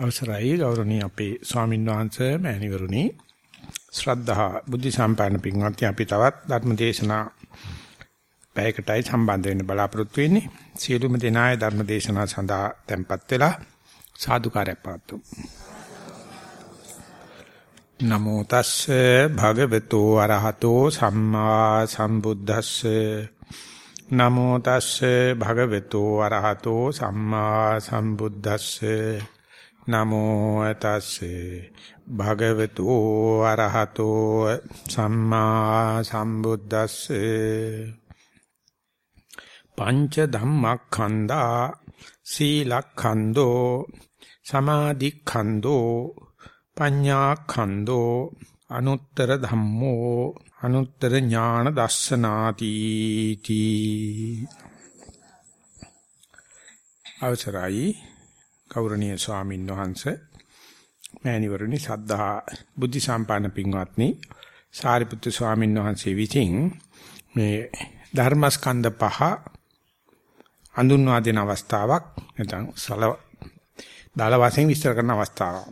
අවසරයි ගෞරවනීය අපේ ස්වාමීන් වහන්සේ මෑණිවරුනි. ශ්‍රද්ධා බුද්ධ සම්පන්න පින්වත්නි අපි තවත් ධර්ම දේශනා පැයකටයි සම්බන්ධ වෙන්න බලාපොරොත්තු වෙන්නේ. සියලුම දෙනායේ ධර්ම දේශනා සඳහා tempත් වෙලා සාදුකාරයක් පවතුමු නමෝ තස්සේ භගවතු අරහතෝ සම්මා සම්බුද්දස්සේ. නමෝ තස්සේ භගවතු අරහතෝ සම්මා සම්බුද්දස්සේ. නමෝ තස්සේ භගවතු අරහතෝ සම්මා සම්බුද්දස්සේ පංච ධම්මක්ඛන්දා සීලක්ඛන්தோ සමාධික්ඛන්தோ පඤ්ඤාක්ඛන්தோ අනුත්තර ධම්මෝ අනුත්තර ඥාන දස්සනාති තී අවසරයි. ගෞරවනීය ස්වාමීන් වහන්සේ මෑණිවරණි සද්ධා බුද්ධ සම්පන්න පින්වත්නි සාරිපුත්තු ස්වාමීන් වහන්සේ විසින් මේ ධර්මස්කන්ධ පහ අඳුන්වා දෙන අවස්ථාවක් නැත්නම් සල දාල වශයෙන් විස්තර කරන අවස්ථාවක්.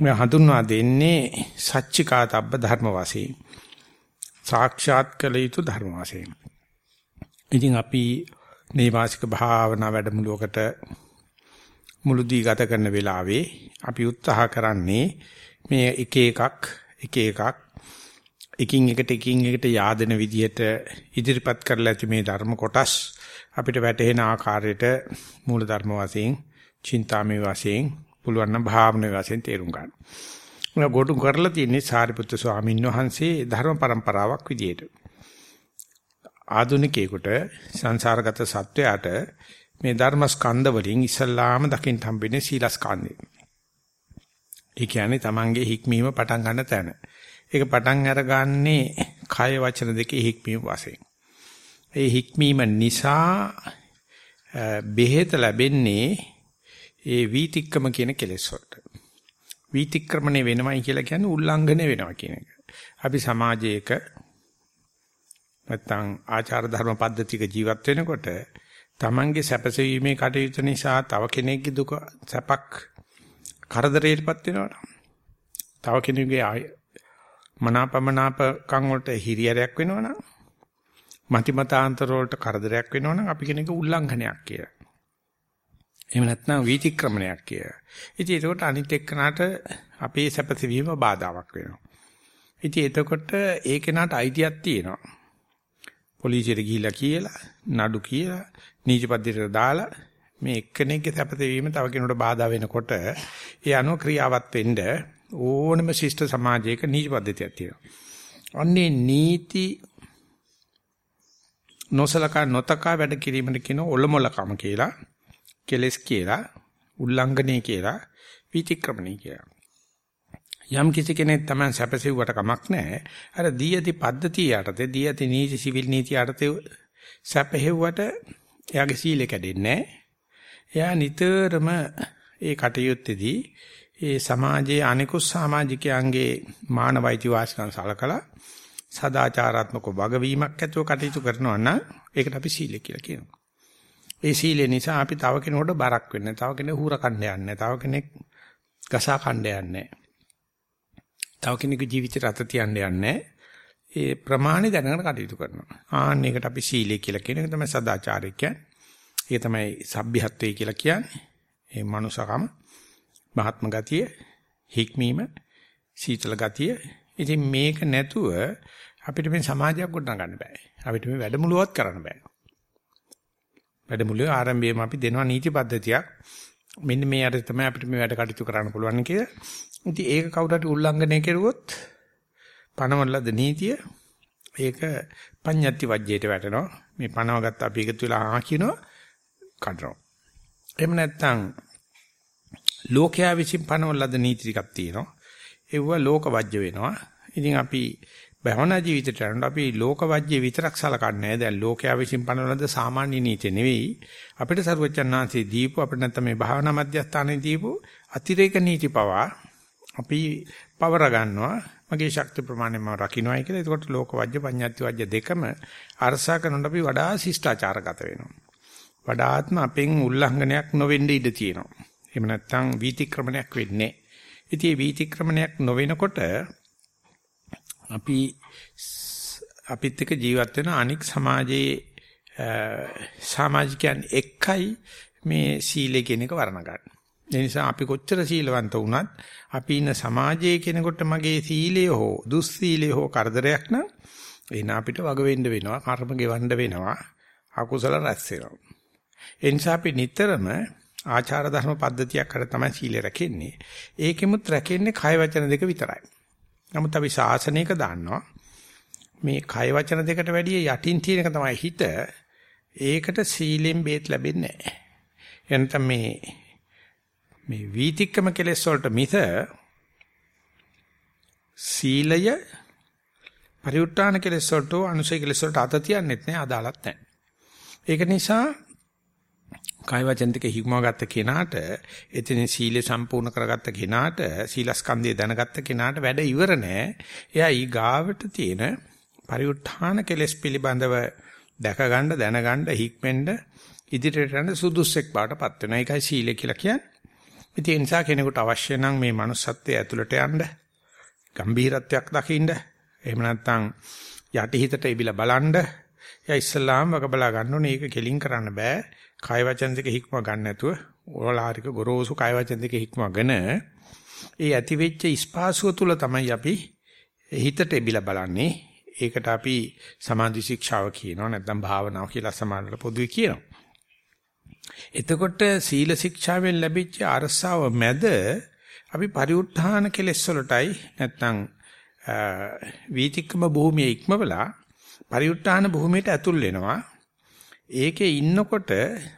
මේ හඳුන්වා දෙන්නේ සච්චිකාතබ්බ ධර්ම වශයෙන්. සාක්ෂාත් කළ යුතු ධර්ම වශයෙන්. ඉතින් අපි නේවාසික භාවනා වැඩමුළුවකට මුළුදී ගත කරන වෙලාවේ අපි උත්සාහ කරන්නේ මේ එක එකක් එක එකක් එකින් එකට එකින් එකට yaadena විදිහට ඉදිරිපත් කරලා ඇති මේ ධර්ම කොටස් අපිට වැටහෙන ආකාරයට මූල ධර්ම වශයෙන්, චින්තාමේ වශයෙන්, පුළුවන් නම් භාවනා වශයෙන් තේරුම් ගන්න. මම ගොඩු කරලා තියෙන්නේ සාරිපුත්‍ර ස්වාමීන් වහන්සේ ධර්ම પરම්පරාවක් විදිහට. ආධුනිකයෙකුට සංසාරගත සත්වයාට මේ ධර්ම ස්කන්ධ වලින් ඉස්සල්ලාම දකින්න හම්බෙන්නේ සීලස්කන්ධය. ඒ කියන්නේ Tamange හික්මීම පටන් ගන්න තැන. ඒක පටන් අරගන්නේ කය වචන දෙකේ හික්මීම වශයෙන්. ඒ හික්මීම නිසා බෙහෙත ලැබෙන්නේ ඒ වීතික්‍රම කියන කෙලෙස් වලට. වීතික්‍රමණය වෙනවයි කියලා කියන්නේ උල්ලංඝනය වෙනවා කියන එක. අපි සමාජයක නැත්තම් ආචාර ධර්ම පද්ධතික ජීවත් වෙනකොට Tamange සැපසීමේ කටයුතු නිසා තව කෙනෙක්ගේ දුක සැපක් කරදරයටපත් වෙනවා. තව කෙනෙකුගේ මනාපමනාපකම් වලට හිරියරයක් වෙනවනම් මතිමතාන්තර වලට කරදරයක් වෙනවනම් අපි කෙනෙක් උල්ලංඝනයක් කියලා. එහෙම නැත්නම් වීතික්‍රමණයක් කියලා. ඉතින් ඒකට අනිත් එක්කනට අපේ සැපසීම බාධාවක් වෙනවා. ඉතින් එතකොට ඒ කෙනාට අයිතියක් තියෙනවා. පොලිසියට ගිහිල්ලා කියලා නඩු කියලා නීතිපද්ධතියට දාලා මේ එක්කෙනෙක්ගේ සැපත වීම තව කෙනෙකුට බාධා වෙනකොට ඒ අනුව ක්‍රියාවත් වෙන්න ඕනම ශිෂ්ට සමාජයක නීතිපද්ධතියක් තියෙනවා. අන්නේ නීති නොසලකා නොතකා වැඩ කිරීමට කියන ඔලොමලකම කියලා කෙලස් කියලා උල්ලංඝනය කියලා විතික්‍රමණය කියලා. යම් කිසි කෙනෙක් තමයි සැපසෙව්වට කමක් නැහැ. අර දී ඇති පද්ධතිය යටතේ දී ඇති නීති සිවිල් නීති යටතේ සැපහෙව්වට එයාගේ සීලය කැඩෙන්නේ එයා නිතරම ඒ කටයුත්තේදී ඒ සමාජයේ අනිකුත් සමාජිකයන්ගේ මානවයිති වාසිකම් සලකලා සදාචාරාත්මක වගවීමක් ඇතුව කටයුතු කරනවා නම් ඒකට අපි සීලය කියලා කියනවා. ඒ සීලය නිසා අපි තව කෙනෙකුට බරක් වෙන්නේ තව කෙනෙක් හුර කණ්ඩ යන්නේ තව කෙනෙක් ගසා කණ්ඩ යන්නේ තව කෙනෙකුගේ ජීවිතයට අත තියන්න යන්නේ ඒ ප්‍රමාණය දැනගෙන කටයුතු කරනවා. ආන්න ඒකට අපි සීලය කියලා කියන එක තමයි සදාචාරය කියන්නේ. ඒක තමයි සભ્યත්වය කියලා කියන්නේ. ඒ මනුසකම, මහත්ම ගතිය, හික්මීම, සීතල ගතිය. ඉතින් මේක නැතුව අපිට මේ සමාජයක් ගොඩනගන්න බෑ. අපිට මේ වැඩමුළුවක් කරන්න බෑ. වැඩමුළුවේ ආරම්භයේම අපි දෙනවා නීති පද්ධතියක්. මෙන්න මේ අර තමයි අපිට මේ වැඩ කටයුතු කරන්න පුළුවන් කියලා. ඉතින් ඒක කවුරු හරි උල්ලංඝනය කරුවොත් පනවලද නීතිය ඒක පඤ්ඤත්ති වජ්ජයට වැටෙනවා. මේ පනවගත්ත අපි එකතු වෙලා ආ කියනවා කඩනවා. එහෙම නැත්නම් ලෝකයා විසින් පනවලද නීති ටිකක් තියෙනවා. ඒව ලෝක වජ්‍ය වෙනවා. ඉතින් අපි භවනා ජීවිතයට යනකොට අපි ලෝක වජ්‍ය විතරක් සලකන්නේ දැන් ලෝකයා විසින් පනවලද සාමාන්‍ය නීතිය නෙවෙයි. අපිට සරුවචන්නාංශේ දීපු අපිට නැත්නම් මේ භාවනා මධ්‍යස්ථානයේ දීපු අතිරේක නීති පවා අපි පවර ගන්නවා මගේ ශක්ති ප්‍රමාණය මම රකින්නයි කියලා. එතකොට ලෝක වජ්‍ය පඤ්ඤාති වජ්‍ය දෙකම අරසා කරනකොට අපි වඩා ශිෂ්ටාචාරගත වෙනවා. වඩාත්ම අපෙන් උල්ලංඝනයක් නොවෙන්න ඉඩ තියෙනවා. එහෙම නැත්නම් වීතික්‍රමණයක් වෙන්නේ. ඉතින් මේ වීතික්‍රමණයක් නොවෙනකොට අපි අපිත් එක්ක ජීවත් වෙන අනික් සමාජයේ සමාජිකයන් එක්කයි මේ සීලය කියන එක වර්ණ ගන්න. ඒ නිසා අපි කොච්චර සීලවන්ත වුණත් අපි ඉන්න සමාජයේ කෙනෙකුට මගේ සීලය හෝ දුස්සීලය හෝ කරදරයක් නම් එන අපිට වග වෙන්න වෙනවා, කර්ම ගෙවන්න වෙනවා, අකුසල රැස් වෙනවා. ඒ නිසා අපි නිතරම ආචාර ධර්ම පද්ධතියක් කර තමයි සීලය රැකෙන්නේ. ඒකෙමුත් රැකෙන්නේ කය වචන දෙක විතරයි. නමුත් අපි ශාසනයක දාන්නවා මේ කය වචන දෙකට වැඩිය යටින් තියෙන එක තමයි හිත. ඒකට සීලෙන් බේත් ලැබෙන්නේ නැහැ. එනතම මේ මේ වීතික්කම කෙලෙස් වලට මිස සීලය පරිඋත් ทาน කෙලෙස් වලට අනුසය කෙලෙස් වලට අත තියන්නෙත් නෑ අදාළත් නෑ. ඒක නිසා කාය වචන දෙක හික්මවගත්ත කෙනාට එතන සීලය සම්පූර්ණ කරගත්ත කෙනාට සීලස්කන්ධය දැනගත්ත කෙනාට වැඩ ඉවර නෑ. එයා ඊ ගාවට තියෙන පරිඋත් ทาน කෙලෙස් පිළිබඳව දැක ගන්න දැනගන්න හික්මෙන්ද ඉදිරියට යන සුදුස්සෙක් බාටපත් වෙනවා. ඒකයි සීලය කියලා කියන්නේ. ඉතින් ඒ නිසා කෙනෙකුට අවශ්‍ය නම් මේ manussත්වයේ ඇතුළට යන්න ගම්භීරත්වයක් දකින්න එහෙම නැත්නම් යටිහිතට ඉබිලා බලන්න. එයා ඉස්සල්ලාම වග බලා ගන්න ඕනේ. ඒක කෙලින් කරන්න බෑ. කාය වචන දෙක හික්ම ගන්න නැතුව ඕලාරික ගොරෝසු කාය වචන දෙක හික්මගෙන ඒ ඇති වෙච්ච ස්පාසුව තුල තමයි අපි හිතට ඉබිලා බලන්නේ. ඒකට අපි සමාධි ශික්ෂාව කියනවා නැත්නම් භාවනාව කියලා සමානව පොදුවේ කියනවා. එතකොට සීල ශික්ෂාවෙන් ලැබිච්ච අරසාව මැද අපි පරිඋත්ථාන කෙලෙස් වලටයි නැත්නම් වීතික්කම භූමිය ඉක්මවලා පරිඋත්ථාන භූමියට ඇතුල් වෙනවා. ඒකේ ඉන්නකොට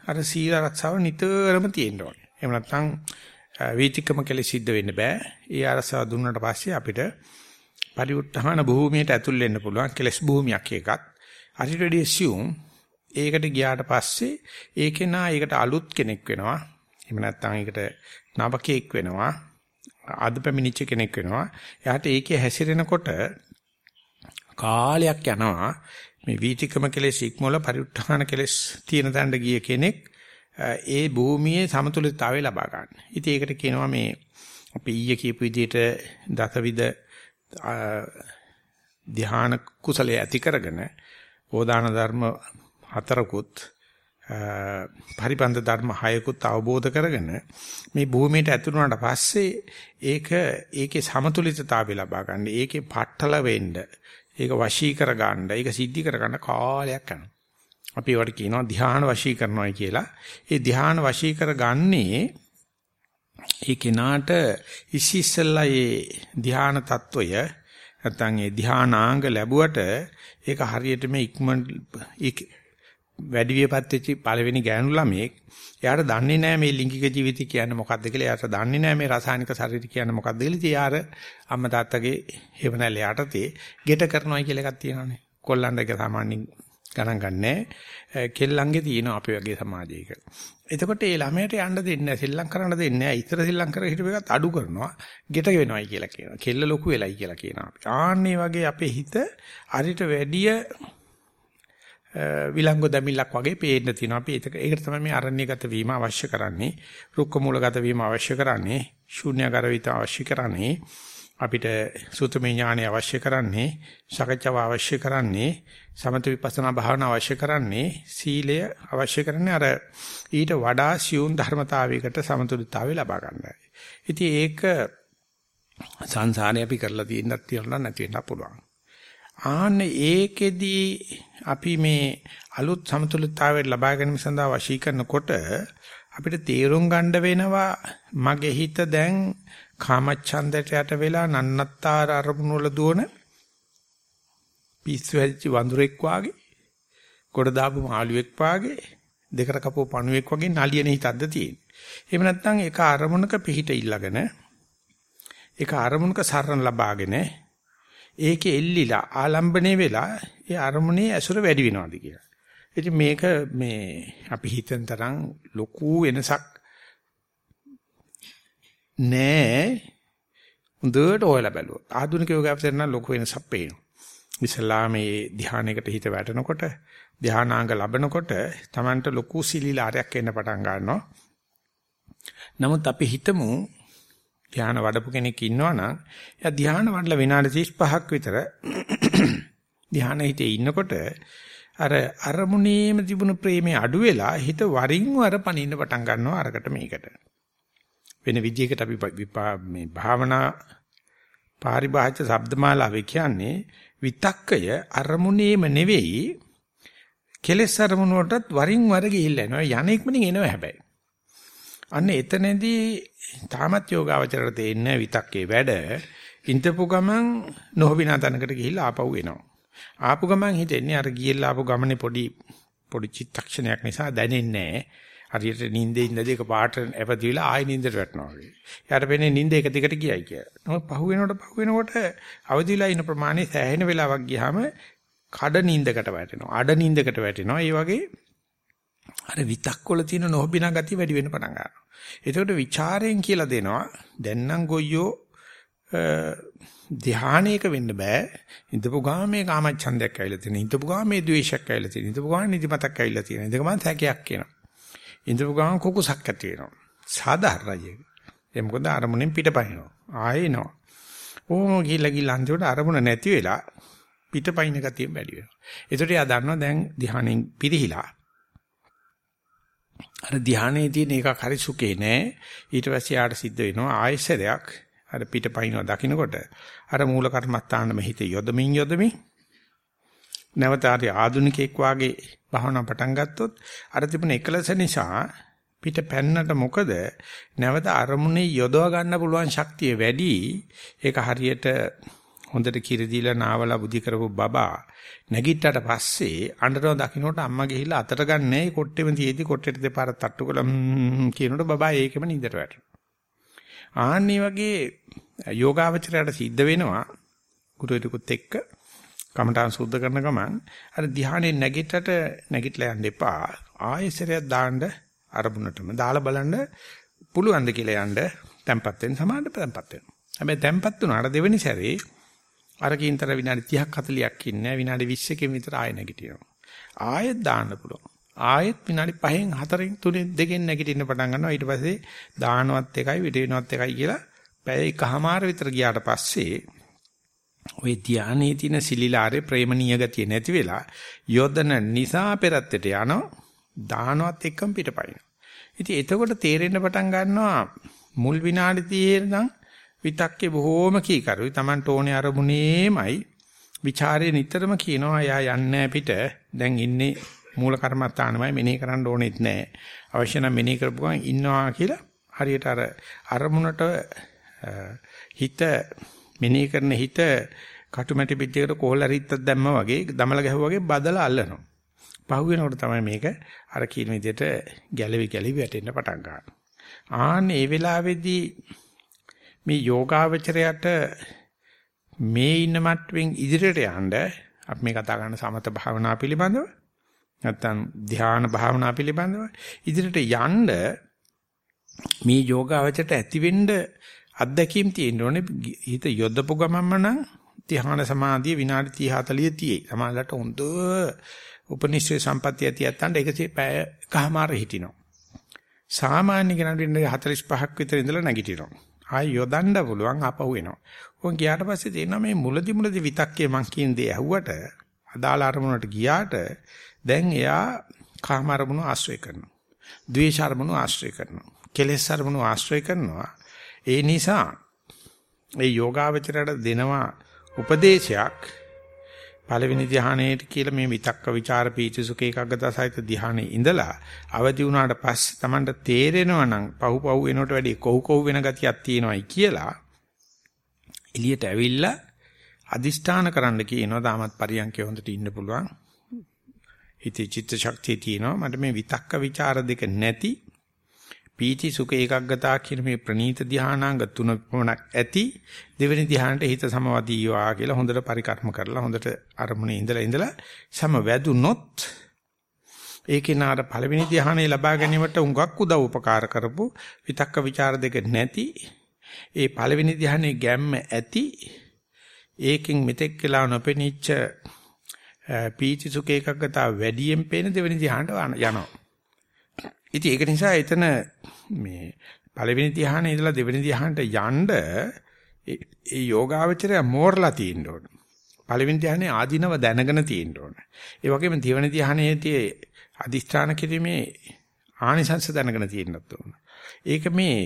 අර සීල ආරක්ෂාව නිතරම තියෙන්න ඕනේ. එහෙම නැත්නම් වීතික්කම කෙලෙස් සිද්ධ වෙන්න බෑ. ඒ අරසාව දුන්නාට පස්සේ අපිට පරිඋත්ථාන භූමියට ඇතුල් වෙන්න පුළුවන් කෙලෙස් භූමියක් එකක්. අරිට වැඩි assume ඒකට ගියාට පස්සේ ඒකේ නා ඒකට අලුත් කෙනෙක් වෙනවා. එහෙම නැත්නම් ඒකට නවකෙක් වෙනවා. අද පැමිණිච්ච කෙනෙක් වෙනවා. එයාට ඒකේ හැසිරෙනකොට කාලයක් යනවා. මේ වීතිකම කෙලෙස් ඉක්මවල පරිඋත්ථාන කෙලෙස් තියෙන තැනට ගිය කෙනෙක් ඒ භූමියේ සමතුලිතතාවය ලබා ගන්න. ඉතින් ඒකට කියනවා මේ අපි ඊයේ කියපු විදිහට දසවිද ධ්‍යාන කුසලයේ ඇති කරගෙන ඕදාන ධර්ම හතරකුත් පරිපන්ද ධර්ම හයකුත් අවබෝධ කරගෙන මේ භූමියට ඇතුළු වුණාට පස්සේ ඒක ඒකේ සමතුලිතතාවය ලබා ගන්න. ඒකේ පట్టල වෙන්න. ඒක වශී කර ගන්න. ඒක සිද්ධි කර ගන්න කාලයක් යනවා. අපි ඒවට කියනවා ධ්‍යාන වශී කරනවා කියලා. ඒ ධ්‍යාන වශී කරගන්නේ ඒ කෙනාට ඉසි ඉස්සෙල්ලා ඒ ධ්‍යාන తত্ত্বය නැත්නම් ඒ ධ්‍යානාංග ලැබුවට ඒක හරියට මේ ඉක්මන වැඩි වියපත් වෙච්ච පළවෙනි ගෑනු ළමයෙක් එයාට දන්නේ නැහැ මේ ලිංගික ජීවිතය කියන්නේ මොකක්ද කියලා. එයාට දන්නේ නැහැ මේ රසායනික ශරීරය කියන්නේ මොකක්ද කියලා. ඉතින් යාර අම්මා තාත්තගේ හේවණල් යටතේ ගෙට කරනවායි කියලා එකක් තියෙනවානේ. කොල්ලන්ට ඒක සාමාන්‍යයෙන් ගණන් ගන්නෑ. කෙල්ලන්ගේ තියෙන අපේ වගේ සමාජයක. එතකොට ඒ ළමයට යන්න දෙන්නේ නැහැ සෙල්ලම් කරන්න දෙන්නේ නැහැ ඉතර සෙල්ලම් කර හිටපු එකත් අඩු කරනවා ගෙට වෙනවයි කියලා කියනවා. කෙල්ල ලොකු වෙලයි කියලා කියනවා ආන්නේ වගේ අපේ හිත අරිට වැඩිය විලංගු දමිල්ලක් වගේ පේන්න තියෙනවා. අපි ඒක ඒකට තමයි මේ අරණ්‍යගත වීම අවශ්‍ය කරන්නේ. රුක්ක මූලගත වීම අවශ්‍ය කරන්නේ. ශූන්‍යකර විත අවශ්‍ය කරන්නේ. අපිට සූත්‍රමය ඥානය අවශ්‍ය කරන්නේ. සකච්ඡාව අවශ්‍ය කරන්නේ. සමත විපස්සනා භාවනා අවශ්‍ය කරන්නේ. සීලය අවශ්‍ය කරන්නේ අර ඊට වඩා සියුම් ධර්මතාවයකට සමතුලිතතාවය ලබා ගන්නයි. ඉතින් ඒක සංසාරේ අපි කරලා තියෙනත් තියලා නැති වෙන්න පුළුවන්. ආන්න ඒකෙදී අපි මේ අලුත් සමතුලිතතාවය ලබා ගැනීම සඳහා වශී කරනකොට අපිට තීරුම් ගන්න වෙනවා මගේ හිත දැන් කාමච්ඡන්දයට යට වෙලා නන්නත්තර අරමුණු වල දුවන පිස්සු හැදිච්ච වඳුරෙක් වාගේ කොට දාපු මාළුවෙක් වාගේ දෙකට කපුව පණුවෙක් වගේ නලියන හිතක්ද තියෙන්නේ. එහෙම නැත්නම් ඒක අරමුණක පිහිට ඉල්ලගෙන ඒක අරමුණක සරණ ලබාගෙන ඒකේ එල්ලිලා ආලම්බනේ වෙලා ඒ අරමුණේ ඇසුර වැඩි වෙනවාද කියලා. ඉතින් මේක මේ අපි හිතන තරම් ලොකු වෙනසක් නෑ. හොඳට හොයලා බැලුවොත්. ආධුනික යෝගාවචරණ නම් ලොකු වෙනසක් පේනවා. ඉස්ලාම මේ ධානයකට හිත වැටෙනකොට ධානාංග ලැබෙනකොට Tamanට ලොකු සිලිලාරයක් එන්න පටන් ගන්නවා. නමුත් අපි හිතමු ධ්‍යාන වඩපු කෙනෙක් ඉන්නවනම් එයා ධ්‍යාන වඩලා විනාඩි 35ක් විතර ධ්‍යාන හිතේ ඉන්නකොට අර අරමුණේම තිබුණු ප්‍රේමේ අඩු වෙලා හිත වරින් වර පනින්න පටන් ගන්නවා අරකට මේකට. වෙන විදිහකට අපි මේ භාවනා පාරිභාෂිත શબ્දමාලාවේ කියන්නේ විතක්කය අරමුණේම නෙවෙයි කෙලෙස් අරමුණ වලටත් වරින් වර ගිහිල්ලා යනවා යන්නේක්මනින් එනවා හැබැයි. අන්න එතනදී තාමත් යෝගාවචරයට තේින්නේ විතක්කේ වැඩ ඉන්ටපු ගමන් නොහොබිනා තැනකට ගිහිල්ලා ආපහු එනවා. ආපු ගමන් හිතෙන්නේ අර ගියලා ආපු ගමනේ පොඩි පොඩි චිත්තක්ෂණයක් නිසා දැනෙන්නේ නැහැ. හරියට නිින්දේ ඉඳදී එක පාට ඇපදිලා ආයෙ නිින්දට වැටෙනවා වගේ. යාට වෙන්නේ නිින්ද එක දිගට ගියයි කියලා. නමුත් පහු වෙනකොට පහු වෙනකොට අවදිලා ඉන්න ප්‍රමාණය සෑහෙන වෙලාවක් ගියාම කඩ නිින්දකට වැටෙනවා. අඩ නිින්දකට වැටෙනවා. ඒ වගේ අර විතක්කොල තියෙන නොහොබිනා ගතිය වැඩි වෙන්න පටන් ගන්නවා. එතකොට ਵਿਚාරයෙන් කියලා දෙනවා දැන් නම් ගොයියෝ ධානයක වෙන්න බෑ. ඉඳපු ගාම මේ කාමච්ඡන්දයක් ඇවිල්ලා තියෙන. ඉඳපු ගාම මේ ද්වේෂයක් ඇවිල්ලා තියෙන. ඉඳපු ගාම නිදිමතක් ඇවිල්ලා තියෙන. ඉඳපු ගාම තැකයක් කියනවා. ඉඳපු ගාම කුකුසක් ඇති වෙනවා. සාධාරණයි. ඒ මොකද අරමුණෙන් පිටපයින්නවා. ආයෙනවා. ඕම ගිහිල්ලා ගිහිල්ලා අන්තිමට අරමුණ නැති වෙලා පිටපයින් ගතියෙන් වැඩි වෙනවා. ඒකට එයා දන්නවා දැන් ධානයෙන් පිරිහිලා. අර ධානයේ තියෙන එකක් හරි සුකේ නෑ. ඊට පස්සේ ආට සිද්ධ වෙනවා ආයෙසරයක්. අර පිටපයින්ව දකින්නකොට අර මූල කර්මස්ථානෙම හිත යොදමින් යොදමින් නැවත ආදී ආදුනිකෙක් වාගේ භාවනා පටන් ගත්තොත් අර තිබුණ එකලස නිසා පිට පැන්නට මොකද? නැවත අරමුණේ යොදව ගන්න පුළුවන් ශක්තිය වැඩි. ඒක හරියට හොඳට කිරි දීලා නාවලා බුද්ධි කරපු බබා නැගිට්ටට පස්සේ අඬනවා දකින්නට අම්මා ගිහිල්ලා අතට ගන්නෑ කොට්ටෙම තියේදී කොට්ටෙට දෙපාරක් තට්ටු කළා. කියනකොට බබා ඒකම නිදට වැටෙනවා ආන්නේ වගේ යෝගාවචරයට සිද්ධ වෙනවා ගුරුවරයෙකුත් එක්ක කමඨාන් සුද්ධ කරන ගමන් අර ධ්‍යානෙ නැගිටට නැගිටලා යන්න එපා. ආයෙසරයක් දාන්න අරමුණටම දාලා බලන්න පුළුවන්ද කියලා යන්න. tempat වෙන සමාන tempat වෙනවා හැබැයි tempat උනාට දෙවෙනි සැරේ අර කින්තර විනාඩි 30ක් 40ක් ඉන්නේ. විනාඩි 20කින් විතර ආයෙ නැගිටිනවා. ආයෙත් දාන්න පුළුවන්. ආයෙත් විනාඩි 5න් 4න් 3න් 2න් නැගිටින්න පටන් ගන්නවා. ඊට පස්සේ දානවත් එකයි විදිනවත් එකයි කියලා පැය එකහමාර විතර ගියාට පස්සේ ওই ධානයේ තියෙන සිලිලාරේ ප්‍රේමණීය ගතිය නැති වෙලා යොදන නිසා පෙරත්තට යනවා. දානවත් එක්කම පිටපයින්. ඉතින් එතකොට තේරෙන්න පටන් ගන්නවා මුල් විනාඩි 30 නම් විතක්කේ බොහෝම කීකරුයි. Tamanට ඕනේ අරමුණේමයි. ਵਿਚාරේ නිතරම කියනවා යා යන්නේ පිට. දැන් ඉන්නේ මූල කර්මස්ථානමයි මෙනෙහි කරන්න ඕනෙත් නැහැ. අවශ්‍ය නම් මෙනෙහි කරපු ගමන් ඉන්නවා කියලා හරියට අර අරමුණට හිත මෙනෙහි කරන හිත කටුමැටි පිටියකට කොහොල රිත්තක් දැම්මා වගේ දමල ගැහුවා වගේ බදලා අල්ලනවා. පහු වෙනකොට තමයි මේක අර කියන විදිහට ගැලවි ගැලවි වැටෙන්න පටන් ගන්නවා. ආන්න ඒ වෙලාවේදී මේ යෝගාවචරයට මේ ඉන්න මට්ටමින් ඉදිරියට යන්න අපි මේ කතා කරන සමත භාවනා පිළිබඳව නැත්නම් ධ්‍යාන භාවනා පිළිබඳව ඉදිරියට යන්න මේ යෝගාවචරයට ඇතිවෙන්න අත්දැකීම් තියෙන්න ඕනේ හිත යොදපු ගමන්ම නම් ධ්‍යාන සමාධිය විනාඩි 30 40 තියෙයි. සමාජලට හොඳ උපනිශ්‍රේ සම්පත්තිය තියත්තන්ට එකසේ පැය කහමාර හිටිනවා. සාමාන්‍ය කෙනෙකුට 45ක් විතර ඉඳලා නැගිටිනවා. ආය යොදන්න පුළුවන් ආපහු එනවා. උන් ගියාට පස්සේ තේරෙනවා මේ මුලදි මුලදි විතක්කේ මං කියන දේ ඇහුවට අදාළ අරමුණට ගියාට දැන් එයා කාම අරමුණු ආශ්‍රය කරනවා. ද්වේෂ අරමුණු ආශ්‍රය කරනවා. කෙලෙස් අරමුණු ආශ්‍රය කරනවා. ඒ නිසා ඒ යෝගාවචරයට දෙනවා උපදේශයක් පළවෙනි ධ්‍යානයේට කියලා මේ විතක්ක ਵਿਚාර පීති සුඛ ඒකග්ගතසහිත ධ්‍යානයේ ඉඳලා අවදි වුණාට පස්සේ Tamanට තේරෙනවා නම් පහු පහු වෙනකොට වැඩි කොහු කොහු වෙන ගතියක් තියෙනවායි කියලා එළියට ඇවිල්ලා අදිෂ්ඨාන කරන්න කියනවා. තාමත් පරියන්කේ හොඳට ඉන්න පුළුවන්. හිතේ චිත්ත ශක්තිය තියෙනවා. මට මේ විතක්ක ਵਿਚාර දෙක නැති පීති සුඛ ඒකග්ගතා කියන මේ ප්‍රනීත ධානාංග තුන පමණක් ඇති දෙවෙනි ධානයට හිත සමවදීවා කියලා හොඳට පරිකර්ම කරලා හොඳට අරමුණේ ඉඳලා ඉඳලා සමවැදුනොත් ඒකේ නාර පළවෙනි ධානය ලබා ගැනීමට උඟක් උදව් උපකාර කරපු විතක්ක ਵਿਚාර දෙක නැති ඒ පළවෙනි ධානයේ ගැම්ම ඇති ඒකෙන් මෙතෙක් කියලා නොපෙනිච්ච පීති සුඛ ඒකග්ගතා වැඩියෙන් පේන දෙවෙනි ධානයට යනවා. ඉතින් ඒක නිසා එතන මේ පළවෙනි ධ්‍යානෙ ඉඳලා දෙවෙනි ධ්‍යානට යන්න ඒ යෝගාවචරය මෝරලා තියෙන්න ඕන. පළවෙනි ධ්‍යානෙ ආධිනව දැනගෙන තියෙන්න ඕන. ඒ වගේම දෙවෙනි ධ්‍යානයේදී අදිස්ථාන කිරීමේ ආනිසංස දැනගෙන තියෙන්නත් ඕන. ඒක මේ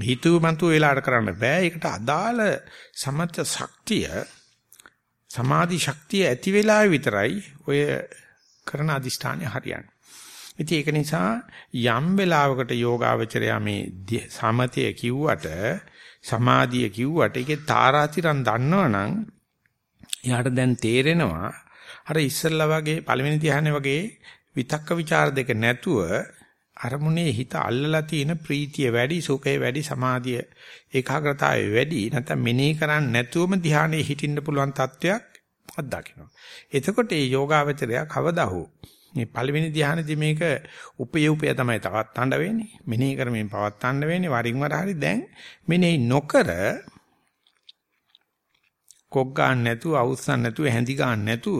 හිතුවමන්තු වෙලාට කරන්න බෑ. ඒකට අදාළ සමත ශක්තිය සමාධි ශක්තිය ඇති වෙලාවේ විතරයි ඔය කරන අදිෂ්ඨානය හරියන්නේ. ඉතින් ඒක නිසා යම් වෙලාවකට යෝගාවචරයා මේ සමතය කිව්වට සමාධිය කිව්වට ඒකේ තාරාතිරම් දන්නවනම් එයාට දැන් තේරෙනවා අර ඉස්සල්ලා වගේ පළවෙනි ධ්‍යානෙ වගේ විතක්ක ਵਿਚාර දෙක නැතුව අරමුණේ හිත අල්ලලා තියෙන ප්‍රීතිය වැඩි සුඛය වැඩි සමාධිය ඒකාග්‍රතාවය වැඩි නැත්නම් මෙනෙහි කරන්නේ නැතුවම ධ්‍යානයේ හිටින්න පුළුවන් තත්වයක් අත්දකින්න. එතකොට මේ යෝගාවචරය කවදා හෝ මේ පළවෙනි ධ්‍යානෙදි මේක උපය උපය තමයි තවත්තන්න වෙන්නේ. මෙනෙහි කරමින් පවත්තන්න වෙන්නේ වරින් වර හරි දැන් මෙනෙහි නොකර කොක් ගන්න නැතුව අවුස්සන් නැතුව හැඳි ගන්න නැතුව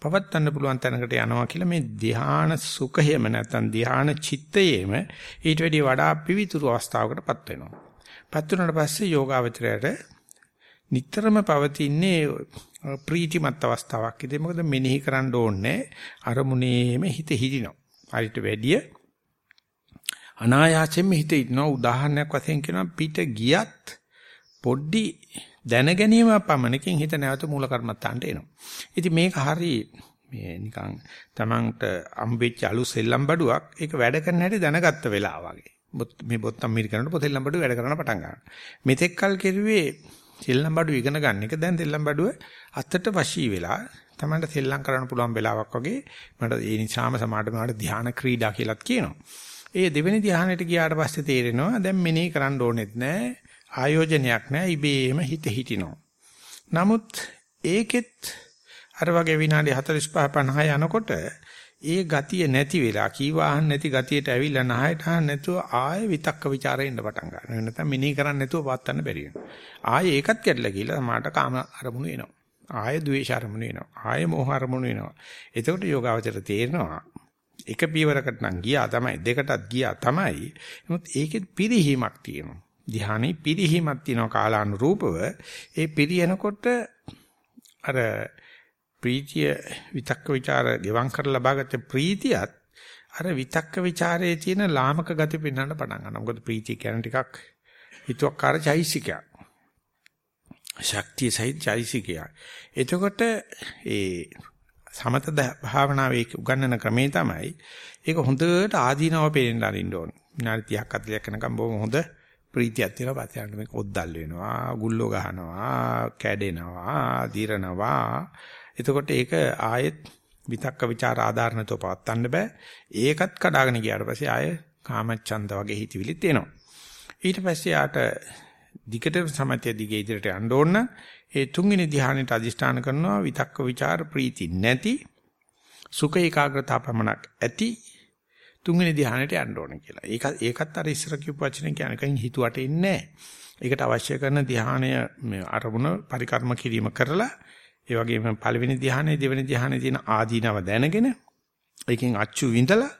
පවත්තන්න පුළුවන් තැනකට යනවා කියලා මේ ධ්‍යාන සුඛයම නැත්නම් ධ්‍යාන චිත්තයේම ඊට වැඩිය වඩා පිවිතුරු අවස්ථාවකටපත් වෙනවා. පත් වුණාට පස්සේ යෝගාවචරයට නිතරම පවතින්නේ ප්‍රීතිමත් අවස්ථාවක්. ඉතින් මොකද මෙනෙහි කරන්න ඕනේ අරමුණේම හිත හිදිනවා. හරිට වැඩිය අනායාසයෙන්ම හිත ඉන්නවා. උදාහරණයක් වශයෙන් කියනවා පිට ගියත් පොඩ්ඩි දැන ගැනීම පමණකින් හිත නැවත මූල කර්මත්තාන්ට එනවා. ඉතින් මේක හරි මේ නිකන් Tamanට අම්බෙච්ච අලු සෙල්ලම් බඩුවක් ඒක වැඩ කරන හැටි දැනගත්ත වෙලාව වගේ. මේ බොත්තම් මිරි කරනකොට පොතෙල්ලම් බඩුව වැඩ කරන්න පටන් ගන්නවා. මෙතෙක් කල් කෙරුවේ සෙල්ලම් බඩුව ඉගෙන ගන්න එක දැන් සෙල්ලම් බඩුව අතට වශී වෙලා Tamanට සෙල්ලම් කරන්න පුළුවන් වෙලාවක් වගේ මට ඒ නිසාම සමාඩ මට ධානා ක්‍රීඩා කියලාත් කියනවා. ඒ දෙවෙනි ධානයට ගියාට පස්සේ තේරෙනවා දැන් මෙනෙහි කරන්න ඕනෙත් නැහැ ආයෝජනයක් නැහැ ඉබේම හිත හිටිනවා. නමුත් ඒකෙත් අර වගේ විනාඩි 45 50 යනකොට ඒ ගතිය නැති වෙලා කීවාහන් නැති ගතියට ඇවිල්ලා නහයට අහන්න නැතුව ආයෙ විතක්ක ਵਿਚාරේ ඉන්න පටන් ගන්නවා. එහෙම නැත්නම් මිනී කරන්න නැතුව පවත්වන්න බැරි වෙනවා. ආයෙ ඒකත් කැඩලා ගිහලා සමාට කාම අරමුණු එනවා. ආයෙ ද්වේෂ අරමුණු එනවා. ආයෙ මෝහ අරමුණු එනවා. එතකොට යෝගාවචර තේරෙනවා එක පියවරකට නම් ගියා තමයි දෙකටත් ගියා තමයි. නමුත් ඒකෙත් පිරිහීමක් තියෙනවා. ධ්‍යානෙ පිරිහීමක් තියෙනවා කාලානුරූපව. ඒ පිරියනකොට අර ප්‍රීතිය විතක්ක ਵਿਚාර ගෙවම් කරලා ලබාගත්ත ප්‍රීතියත් අර විතක්ක ਵਿਚාරයේ තියෙන ලාමක ගති පෙන්වන්න පටන් ගන්නවා. මොකද ප්‍රීතිය කියන්නේ ටිකක් හිතුවක්කාර චෛසිකයක්. ශක්තිය සහිත චෛසිකයක්. එතකොට ඒ සමත භාවනාවේ උගන්වන ක්‍රමේ තමයි ඒක හොඳට ආදීනව පේන්න අරින්න ඕන. විනාඩි 30ක් 40ක් යනකම් බොහොම හොඳ ප්‍රීතියක් තියෙනවා පස්සේ යන්න මේක ඔද්දල් වෙනවා, ගුල්ලෝ ගහනවා, කැඩෙනවා, දිරනවා. එතකොට ඒක ආයෙත් විතක්ක ਵਿਚාර ආධාර නැතුව පවත්වන්න බෑ. ඒකත් කඩාගෙන ගියාට පස්සේ ආය කාමච්ඡන්ද වගේ හිතවිලිත් එනවා. ඊට පස්සේ ආට දිගට සමතය දිගේ ඉදිරියට යන්න ඕන. ඒ තුන්වෙනි ධ්‍යානෙට අදිෂ්ඨාන කරනවා විතක්ක ਵਿਚාර ප්‍රීති නැති සුඛ ඒකාග්‍රතාව පමණක් ඇති තුන්වෙනි ධ්‍යානෙට යන්න ඕන කියලා. ඒක ඒකත් අර ඉස්සර කියපු වචනේ කියනකන් හිතුවට එන්නේ නැහැ. ඒකට අවශ්‍ය කරන ධ්‍යානය අරමුණ පරිකර්ම කිරීම කරලා ඒ වගේම පළවෙනි ධ්‍යානයේ දෙවෙනි ධ්‍යානයේ තියෙන ආදීනව දැනගෙන ඒකෙන් අච්චු විඳලා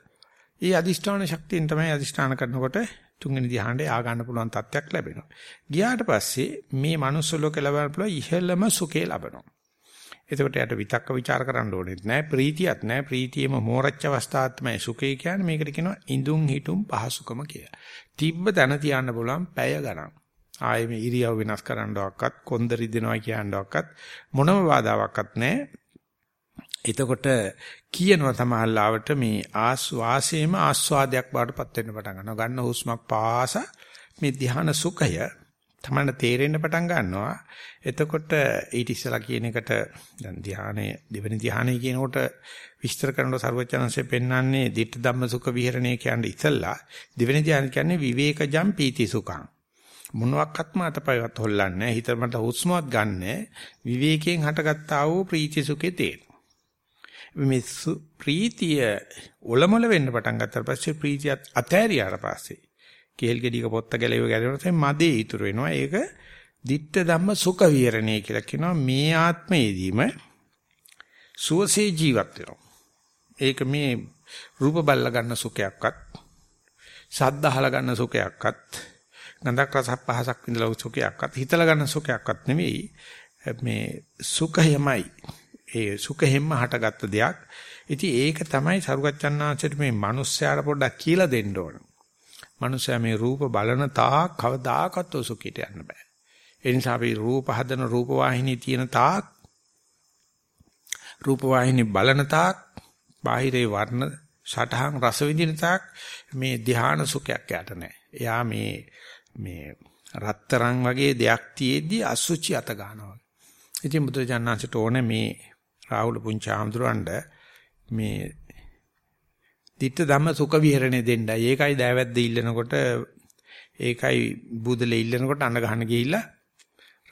ඒ අදිෂ්ඨාන ශක්තියෙන් තමයි අදිෂ්ඨාන කරනකොට තුන්වෙනි ධ්‍යානයේ ආ ගන්න පුළුවන් තත්යක් ලැබෙනවා. ගියාට පස්සේ මේ manuss ලෝකේ ලබන්න පුළුවන් ඉහළම සුඛේ ලබනවා. එතකොට යට විතක්ක ਵਿਚාර කරන්න ඕනෙත් නැහැ ප්‍රීතියක් නැහැ ප්‍රීතියම මෝරච්ච අවස්ථාවක් තමයි සුඛේ කියන්නේ මේකට කියනවා ඉඳුන් හිටුම් පහසුකම කියලා. තිබ්බ තැන තියන්න පුළුවන් පැය ගණන්. ආයේ මේ ඉරියව් වෙනස් කරන්නවක්වත් කොන්ද රිදෙනවා කියනවක්වත් මොනම බාධාවක්වත් නැහැ. එතකොට කියනවා තමයිලාවට මේ ආස්වාසයේම ආස්වාදයක් බාටපත් වෙන්න පටන් ගන්නවා. ගන්න හුස්මක් පාස මේ ධ්‍යාන සුඛය තමයි තේරෙන්න පටන් ගන්නවා. එතකොට ඊට ඉස්සලා කියන එකට දැන් ධ්‍යානයේ දෙවෙනි ධ්‍යානයේ කියනකොට විස්තර කරනකොට ਸਰවචනංශයෙන් පෙන්වන්නේ ditta ධම්ම සුඛ විහරණය කියන්නේ ඉස්සලා දෙවෙනි ධ්‍යාන කියන්නේ විවේකජම් පීති සුඛං. මොනවත්ක්ම අතපයවත් හොල්ලන්නේ නැහැ. හිත මට හුස්මවත් ගන්න විවේකයෙන් හටගත්තා වූ ප්‍රීති සුඛේ තේන. මේ ප්‍රීතිය ඔලමුල වෙන්න පටන් ගත්තාට පස්සේ ප්‍රීතියත් අතෑරියාට පස්සේ කේල් ගෙඩියක පොත්ත ගැලෙව ගැලවෙනකොට මදේ ඉතුරු වෙනවා. ඒක ditta ධම්ම සුඛ විහරණය කියලා කියනවා. මේ ආත්මයේදීම සුවසේ ජීවත් වෙනවා. ඒක මේ රූප බල්ල ගන්න සුඛයක්වත් සද්ද අහලා ගන්න සුඛයක්වත් ගඳක් රසක් පහසක් විඳලා සුඛයක්වත් හිතලා ගන්න සුඛයක්වත් නෙවෙයි මේ සුඛයමයි ඒ සුඛෙම්ම හටගත්ත දෙයක් ඉතින් ඒක තමයි සරුවච්චන්නාංශයට මේ මිනිස්යාට පොඩ්ඩක් කියලා දෙන්න ඕන. මිනිස්යා මේ රූප බලන තාක් කවදාකවත් සුඛයට යන්න බෑ. ඒ නිසා අපි රූප හදන රූප වාහිනී තියෙන තාක් රූප වාහිනී බලන තාක් බාහිරේ වර්ණ සටහන් රස විඳින තාක් මේ ධ්‍යාන සුඛයක් යට නැහැ. එයා මේ මේ රත්තරන් වගේ දෙයක් තියේදී අසුචි අත ගන්නවා. ඉතින් බුදුජානනාංශට ඕනේ මේ රාහුල පුංචි ආම්දුරණ්ඩ මේ ditta ධම්ම සුඛ විහරණය දෙන්නයි. ඒකයි දෑවැද්ද ඉල්ලනකොට ඒකයි බුදලේ ඉල්ලනකොට අඬ ගහන ගිහිල්ලා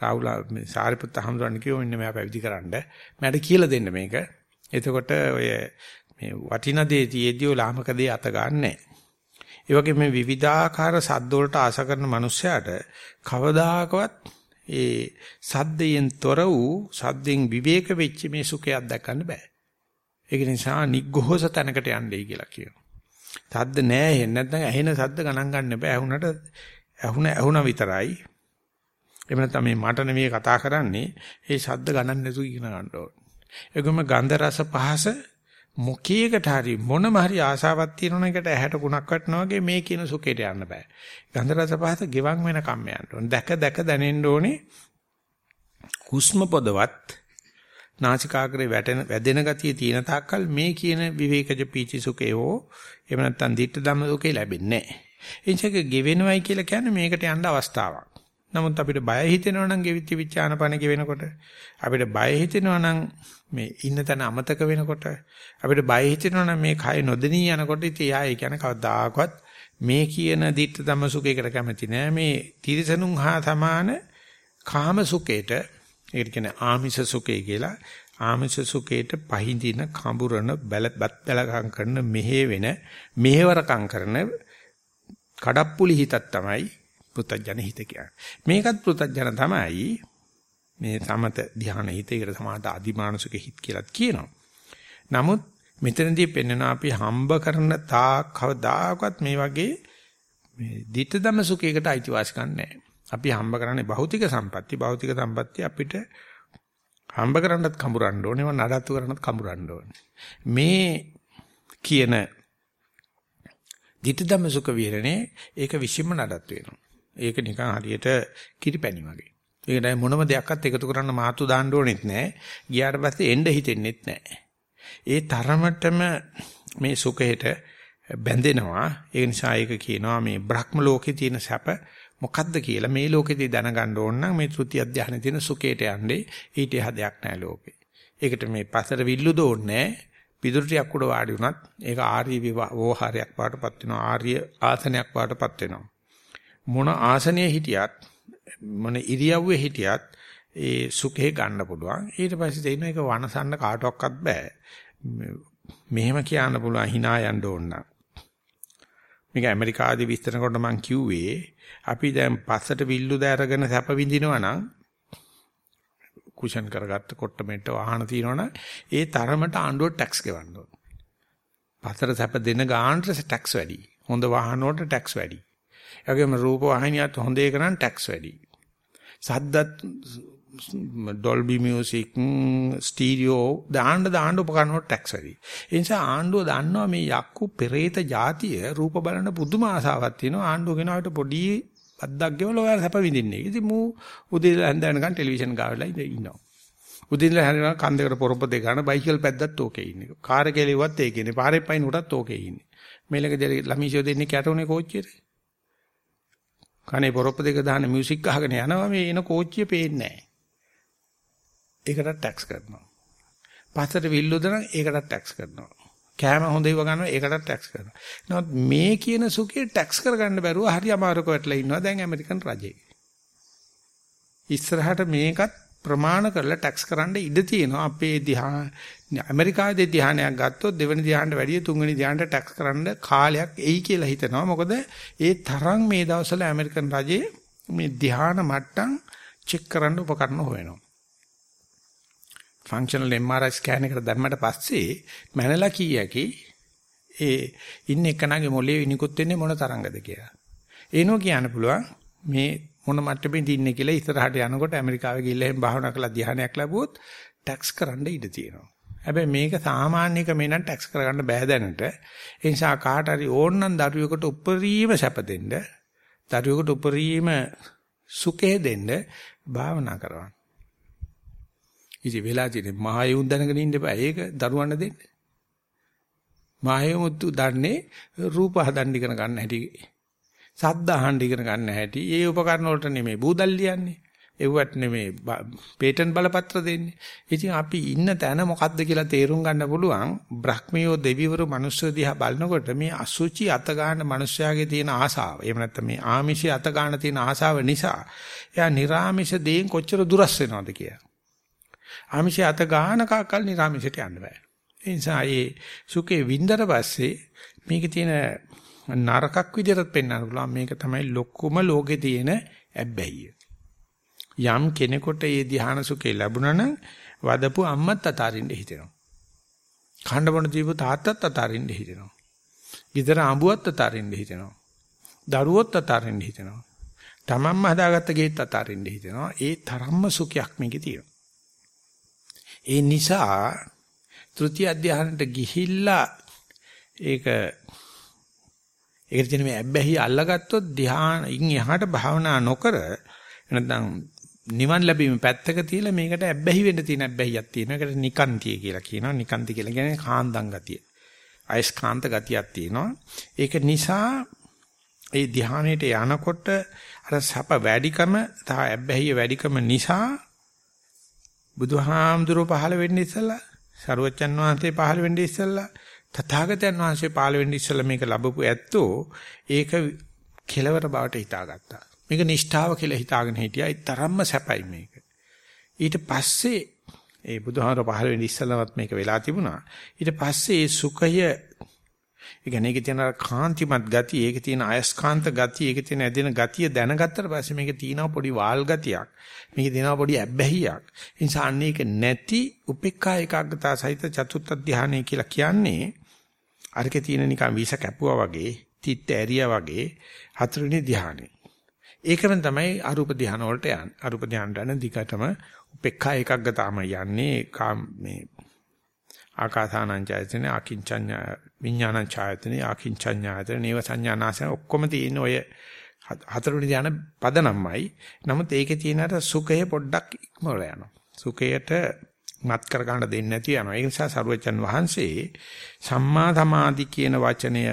රාහුල මේ සාරිපුත්ත හම්දුරන් කිව්ව මෙන්න මෙයා පැවිදි කරන්න. මට කියලා දෙන්න මේක. එතකොට ඔය මේ වටිනා දේ තියේදී ලාමක දේ අත ගන්නෑ. ඒ වගේ මේ විවිධාකාර සද්ද වලට ආස කරන මනුස්සයාට කවදාකවත් ඒ සද්දයෙන් තොර වූ සද්දෙන් විවේක වෙච්ච මේ සුඛයක් දක්වන්න බෑ. ඒක නිසා නිග්ඝෝෂ තැනකට යන්නයි කියලා කියනවා. සද්ද නෑ එහෙම නැත්නම් ඇහෙන සද්ද ගණන් ගන්න බෑ. ඇහුනට ඇහුන ඇහුන විතරයි. එහෙම නැත්නම් මේ මට නෙමෙයි කතා කරන්නේ. ඒ ශබ්ද ගණන් නැතුව ඉගෙන ගන්න ඕන. ඒකම ගන්ධ රස පහස මොකීකට හරි මොනම හරි ආසාවක් තියෙන එකට ඇහැට කුණක් වටනවා වගේ මේ කියන සුඛයට යන්න බෑ. ගන්ධ රස පහස ගෙවන් වෙන කම්ම යන්න ඕන. දැක දැක දැනෙන්න ඕනේ. හුස්ම පොදවත් නාසිකාග්‍රේ වැටෙන වැදෙන ගතිය තියෙන තාක්කල් මේ කියන විවේකජ පීචි සුඛයෝ එහෙම නැත්නම් ditta ධම්ම සුඛේ ලැබෙන්නේ නැහැ. එනිසා ගෙවෙනවයි කියලා කියන්නේ මේකට යන්න අවස්ථාවක්. නමුත් අපිට බය හිතෙනවා නම් ගෙවිච්ච විචානපන ගෙවෙනකොට අපිට බය හිතෙනවා නම් මේ ඉන්න තැන අමතක වෙනකොට අපිට බය හිතෙනවා නම් මේ කය නොදෙනී යනකොට ඉතින් යා ඒ කියන්නේ කවදාකවත් මේ කියන ditta ධම්ම සුඛයකට කැමති නෑ. මේ තිරිසනුන් හා සමාන කාම සුඛයට ඒකට කියන්නේ ආමිෂ සුඛය කියලා ආමිෂ සුඛයට පහඳින කඹුරන බැලත් බැලකම් කරන මෙහෙ වෙන මෙහෙවරකම් කරන කඩප්පුලි හිතක් තමයි පෘතජන හිත කියන්නේ. මේකත් පෘතජන තමයි මේ සමත ධ්‍යාන හිත ඒකට සමාහට අදිමානසික හිත කියලා කියනවා. නමුත් මෙතනදී පෙන්වන අපි හම්බ කරන තා කවදාකවත් මේ වගේ මේ ditthදම සුඛයකට අයිතිවාසිකම් නැහැ. අපි හම්බ කරන්නේ භෞතික සම්පatti. භෞතික සම්පatti අපිට හම්බ කරන්නත් කඹරන්න ඕනේ. ඒවා නඩත්තු කරන්නත් කඹරන්න ඕනේ. මේ කියන ditthදම සුඛ විහරණේ ඒක විශ්ීම නඩත්තු වෙනවා. ඒක නිකන් හරියට කිරිපැණි වගේ. ඒකට මොනම දෙයක්වත් එකතු කරන්න මාතු දාන්න ඕනෙත් නැහැ. ගියාට පස්සේ එන්න හිතෙන්නෙත් නැහැ. ඒ තරමටම මේ සුඛයට බැඳෙනවා. ඒ නිසා ඒක කියනවා මේ බ්‍රහ්ම ලෝකේ තියෙන සැප මොකද්ද කියලා මේ ලෝකෙදී දැනගන්න ඕන නම් මේ ත්‍ෘති අධ්‍යාහනේ තියෙන සුඛයට යන්නේ ඊට එහා දෙයක් නැහැ ලෝකේ. ඒකට මේ පසර විල්ලු දෝන්නේ පිදුරුටියක් උඩ වාඩි වුණත් ඒක ආර්ය වෝහාරයක් පාටපත් වෙනවා ආර්ය ආසනයක් පාටපත් වෙනවා. මොන ආසනයේ හිටියත් මොන ඉරියව්වේ හිටියත් ඒ සුඛේ ගන්න පුළුවන්. ඊට පස්සේ තේින එක වනසන්න කාටවත් බෑ. මෙහෙම කියන්න පුළුවන් hina යන්න ඕන නම්. මේක ඇමරිකාදී විස්තර කරනකොට මම කිව්වේ අපි දැන් පස්සට විල්ලුද අරගෙන සැප විඳිනවා නම් කුෂන් කරගත්ත කොට්ටමෙට්ට වාහන තියෙනවනම් ඒ තරමට ආණ්ඩුව ටැක්ස් ගෙවන්න ඕන. පස්සට සැප දෙන ගානට ටැක්ස් වැඩි. හොඳ වාහන වලට ටැක්ස් වැඩි. ඒ වගේම රූප වාහිනියත් හොඳ එක නම් ටැක්ස් වැඩි. සද්දත් ඩොල්බි මියුසික් ස්ටීරියෝ දාන්න දාන්න උපකරණ වල ටැක්ස් වැඩි. ඒ නිසා ආණ්ඩුව දන්නවා මේ යක්කු පෙරේත જાතිය රූප බලන පුදුම ආසාවක් තියෙනවා. ආණ්ඩුව කෙනාට පොඩි අද්දක් ගෙවලා ඔයාලා සැප විඳින්නේ. ඉතින් මූ උදේ හැන්දෑනකන් ටෙලිවිෂන් ගාවලා ඉන්නවා. උදින්ලා හැරෙනවා කන්දකට පොරොප්ප දෙක ගන්න බයිසිකල් පැද්දත් ඕකේ ඉන්නේ. කාර් එකේ ලිව්වත් ඒකේ ඉන්නේ. පාරේ පයින් උටත් ඕකේ ඉන්නේ. මේලක ළමීෂෝ දෙන්නේ කැටුනේ කෝච්චියට. කනේ පොරොප්ප දෙක දාන මියුසික් අහගෙන යනවා මේ එන කෝච්චිය පේන්නේ නැහැ. ඒකට ටැක්ස් කරනවා. පස්සට විල්ලුද නම් ඒකට ටැක්ස් කරනවා. කෑම හොඳ ඒවා ගන්නවා ඒකට ටැක්ස් කරනවා. නමුත් මේ කියන සුඛේ ටැක්ස් කරගන්න බැරුව හරි අමාරුක වැටලා ඉන්නවා දැන් ඇමරිකන් රජේ. ඉස්සරහට මේකත් ප්‍රමාණ කරලා ටැක්ස් කරන්න ඉඩ තියෙනවා. අපේ ධ්‍යාන ඇමරිකාවේ ධ්‍යානයක් ගත්තොත් දෙවෙනි ධ්‍යානට වැඩිය තුන්වෙනි ධ්‍යානට ටැක්ස් කරන්න කාලයක් එයි කියලා හිතනවා. මොකද ඒ තරම් මේ දවස්වල ඇමරිකන් රජයේ මේ ධ්‍යාන මට්ටම් චෙක් කරන්න උපකරණ හොයනවා. ෆන්ක්ෂනල් MRI ස්කෑන් එකට දැම්මට පස්සේ මැනලා කීයකි ඒ ඉන්න එකනාගේ මොලේ නිකුත් වෙන්නේ මොන තරංගද? කියලා. ඒනෝ කියන්න පුළුවන් මේ මොන මට්ටමේද ඉන්නේ කියලා ඉස්සරහට යනකොට ඇමරිකාවේ ගිහිල්ලා එහෙම භාවනා කරලා ධ්‍යානයක් ලැබුවොත් ටැක්ස් කරන්න ඉඩ තියෙනවා. හැබැයි මේක සාමාන්‍ය ක්‍රමේ නම් ටැක්ස් කරගන්න බෑ දැනට. ඒ නිසා කාට හරි ඕනනම් දරුවෙකුට උපරිම සැප දෙන්න, දරුවෙකුට උපරිම සුඛය දෙන්න භාවනා කරවන්න. ඉතින් වෙලා තියෙන්නේ මහයුන් දැනගෙන ඉන්න බෑ. ඒක දරුවන්ට දෙන්න. මහයමුතු දන්නේ රූප හදන්න ඉගෙන ගන්න හැටි. සද්ද අහන්න ඉගෙන ගන්න හැටි. ඒ උපකරණ වලට නෙමෙයි බූදල් ලියන්නේ. එව්වට නෙමෙයි පේටන්ට් බලපත්‍ර දෙන්නේ. ඉතින් අපි ඉන්න තැන මොකද්ද කියලා තේරුම් ගන්න පුළුවන්. බ්‍රහ්මියෝ දෙවිවරු මිනිස්සු දිහා බලනකොට මේ අසුචි අත ගන්න මිනිස්යාගේ තියෙන ආසාව. එහෙම නැත්නම් මේ ආමිෂය අත ගන්න තියෙන ආසාව නිසා එයා නිර්ආමිෂ දේෙන් කොච්චර දුරස් වෙනවද කියලා. ආමිෂය අත ගන්න කකල් නිර්ආමිෂයට යන්න බෑ. ඒ නිසා මේ සුඛේ වින්දර පස්සේ මේකේ තියෙන නරකක් විදිහට පෙන්වන්න පුළුවන් මේක තමයි ලොකුම ලෝකේ තියෙන ඇබ්බැහිය. යම් කෙනෙකුට මේ ධ්‍යාන සුඛේ ලැබුණා නම් වදපු අම්මත් අතාරින්න හිතෙනවා. කණ්ඩ බොන දීපු තාත්තත් අතාරින්න හිතෙනවා. ගෙදර ආඹුවත් අතාරින්න හිතෙනවා. දරුවොත් අතාරින්න හිතෙනවා. තමන්ම හදාගත්ත ගේත් අතාරින්න හිතෙනවා. ඒ තරම්ම සුඛයක් මේකේ තියෙනවා. ඒ නිසා තෘතිය අධ්‍යාහනට ගිහිල්ලා ඒක ඒකට කියන මේ ඇබ්බැහි අල්ලගත්තොත් ධ්‍යානින් එහාට භාවනා නොකර නැත්නම් නිවන් ලැබීම පැත්තක තියලා මේකට ඇබ්බැහි වෙන්න තියෙන ඇබ්බැහියක් තියෙනවා. ඒකට නිකාන්තිය කියලා කියනවා. නිකාන්ති කියලා කියන්නේ කාන්දම් ගතිය. අයස්කාන්ත ගතියක් තියෙනවා. ඒක නිසා ඒ ධ්‍යානයට යනකොට අර සප වැඩිකම තහ ඇබ්බැහිය වැඩිකම නිසා බුදුහාමුදුරුව පහළ වෙන්නේ ඉස්සලා සරුවච්චන් වහන්සේ පහළ වෙන්නේ ඉස්සලා තථාගතයන් වහන්සේ පහළ වෙන්නේ ඉස්සලා මේක ලැබපු ඇත්තෝ ඒක කෙලවර බවට හිතාගත්තා. මේක නිෂ්ඨාව කියලා හිතාගෙන හිටියා. ඒ තරම්ම සැපයි මේක. ඊට පස්සේ ඒ බුදුහාමර පහළ වෙන්නේ ඉස්සලවත් මේක වෙලා තිබුණා. ඊට පස්සේ ඒ සුඛය ඒ කියන්නේ ඒකේ තියෙන කාන්තිමත් ගතිය, ඒකේ තියෙන අයස්කාන්ත ගතිය, ඒකේ තියෙන ඇදෙන ගතිය දැනගත්තට පස්සේ මේකේ තියෙනවා පොඩි වාල් ගතියක්. මේකේ තියෙනවා පොඩි ඇබ්බැහියක්. ඒ නිසා අන්න ඒක නැති උපේක්ඛා ඒකාග්‍රතාව සහිත චතුත්ථ ධානය කියලා කියන්නේ අරකේ තියෙන නිකන් වීස කැපුවා වගේ, තිත් ඇරියා වගේ හතරවෙනි ධානය. ඒකම තමයි අරූප ධානය වලට යන්නේ. අරූප ධානයට යන දිගටම උපේක්ඛා ඒකාග්‍රතාවම යන්නේ මේ ආකාසානං ඡායතන අකින්චඤ්ඤ විඥානං ඡායතන අකින්චඤ්ඤායතන නේව සංඥානාසන ඔක්කොම තියෙන ඔය හතරවෙනි ධාන පදනම්මයි. නමුත් ඒකේ තියෙන අර සුඛය පොඩ්ඩක් ඉක්මවල යනවා. සුඛයට මත් කර ගන්න දෙන්නේ නැති යනවා. ඒ නිසා සරුවචන් වහන්සේ සම්මා සමාධි කියන වචනය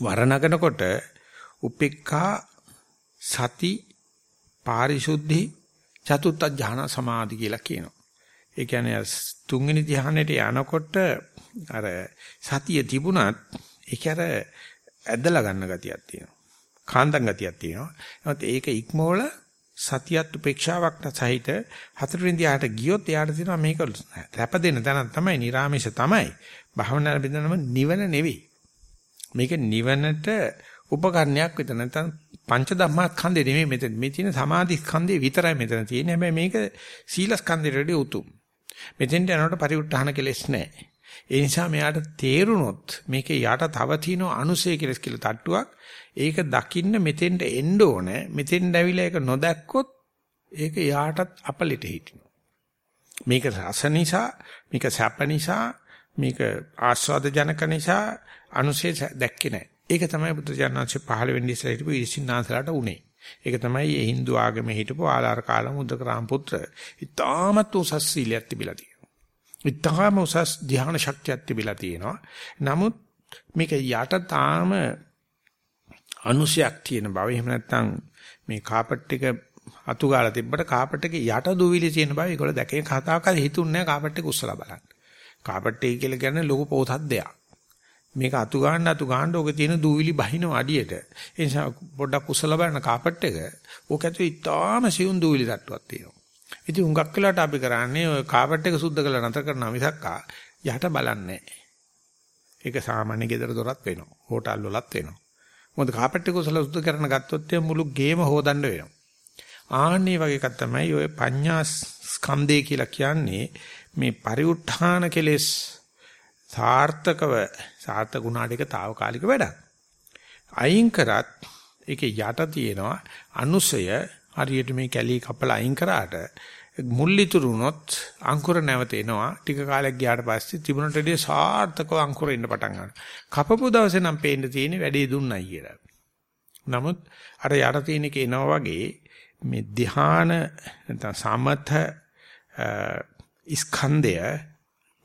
වර්ණනකොට උපේක්ඛා සති පාරිශුද්ධි චතුත්ථ ඥාන සමාධි කියලා කියනවා. ඒ කියන්නේ තුන්වෙනි ධ්‍යානෙට යනකොට අර සතිය තිබුණත් ඒක අර ඇදලා ගන්න ගතියක් තියෙනවා. කාන්දම් ගතියක් තියෙනවා. නමුත් ඒක ඉක්මවල සතියත් උපේක්ෂාවක් සහිත හතරවෙනි ධ්‍යානට ගියොත් එයාට තියෙනවා මේක රැප දෙන තැන තමයි නිර්ාමේශ තමයි. භවනා බෙදනම නිවන නෙවෙයි. මේක නිවනට උපකරණයක් විතර නැත්නම් පංච ධම්මාස්කන්ධේ නෙමෙයි මෙතන මේ තියෙන සමාධි ස්කන්ධේ විතරයි මෙතන තියෙන්නේ හැබැයි මේක සීල ස්කන්ධේ රෙඩි උතුම් මෙතෙන්ට යනකොට පරිඋත්ථාන කෙලෙස් නැහැ. ඒ නිසා මෙයාට තේරුනොත් මේකේ යට තව තියෙන අනුසය කෙලස් කියලා තට්ටුවක්. ඒක දකින්න මෙතෙන්ට එන්න ඕනේ. මෙතෙන්ට ඇවිල්ලා ඒක නොදැක්කොත් ඒක යාටත් අපලිට හිටිනවා. මේක රස නිසා මේක සැප නිසා මේක ආස්වාද ජනක නිසා අනුසය දැක්කේ නැහැ. ඒක තමයි බුදුජානනාංශේ පහළ වෙන්නේ ඉස්සර හිටපු ඉරිසින්නාන්සලාට උනේ. ඒක තමයි මේ Hindu ආගමේ හිටපු ආලාර කාලම උද්දක රාම්පුත්‍ර. ඉතාමත් උසස් සීලයක් තිබිලා තියෙනවා. ඉතාම උසස් ධ්‍යාන ශක්තියක් තිබිලා තියෙනවා. නමුත් මේක යට තාම අනුසයක් තියෙන බව. එහෙම නැත්නම් මේ කාපට් එක අතු ගාලා තිබ්බට කාපට් එකේ යට දුවිලි තියෙන බව ඒගොල්ලෝ දැකේ කතා කරලා හිතුන්නේ නැහැ කාපට් එක උස්සලා බලන්න. කාපට් එක කියලා කියන්නේ ලොකු පොතක් දෙයක්. මේක අතු ගන්න අතු ගන්න ඕක තියෙන දූවිලි බහින අඩියට. ඒ නිසා පොඩ්ඩක් කුසල බලන කාපට් එක ඕක ඇතුලේ ඉතාම සියුම් දූවිලි තට්ටුවක් තියෙනවා. ඉතින් හුඟක් වෙලාට අපි කරන්නේ ඔය කාපට් එක සුද්ධ කරලා නැතර කරනවා මිසක් යට බලන්නේ ඒක සාමාන්‍ය ගෙදර දොරත් වෙනවා. හෝටල් වලත් වෙනවා. මොකද කාපට් එක කුසල සුද්ධ කරන ගත්තොත් මුළු ගේම හොදන්න වෙනවා. ආන්නේ වගේ එකක් තමයි ඔය පඤ්ඤා ස්කන්ධය කියලා කියන්නේ මේ පරිඋත්ථාන කෙලෙස් සාර්ථකව සාර්ථක ගුණාට එක తాවකාලික වැඩක්. අයින් කරත් ඒකේ යට තියෙනවා අනුසය හරියට මේ කැලී කපලා අයින් කරාට මුල්ලිතුරු වුණොත් අංකුර නැවත එනවා. ටික කාලයක් ගියාට පස්සේ තිබුණට වඩා සාර්ථකව අංකුර එන්න පටන් ගන්නවා. කපපු දවසේ නම් පේන්න තියෙන්නේ වැඩේ දුන්නයි කියලා. නමුත් අර යට තියෙන එක එනවා වගේ මේ ධ්‍යාන නැත්නම් සමත ස්කන්ධය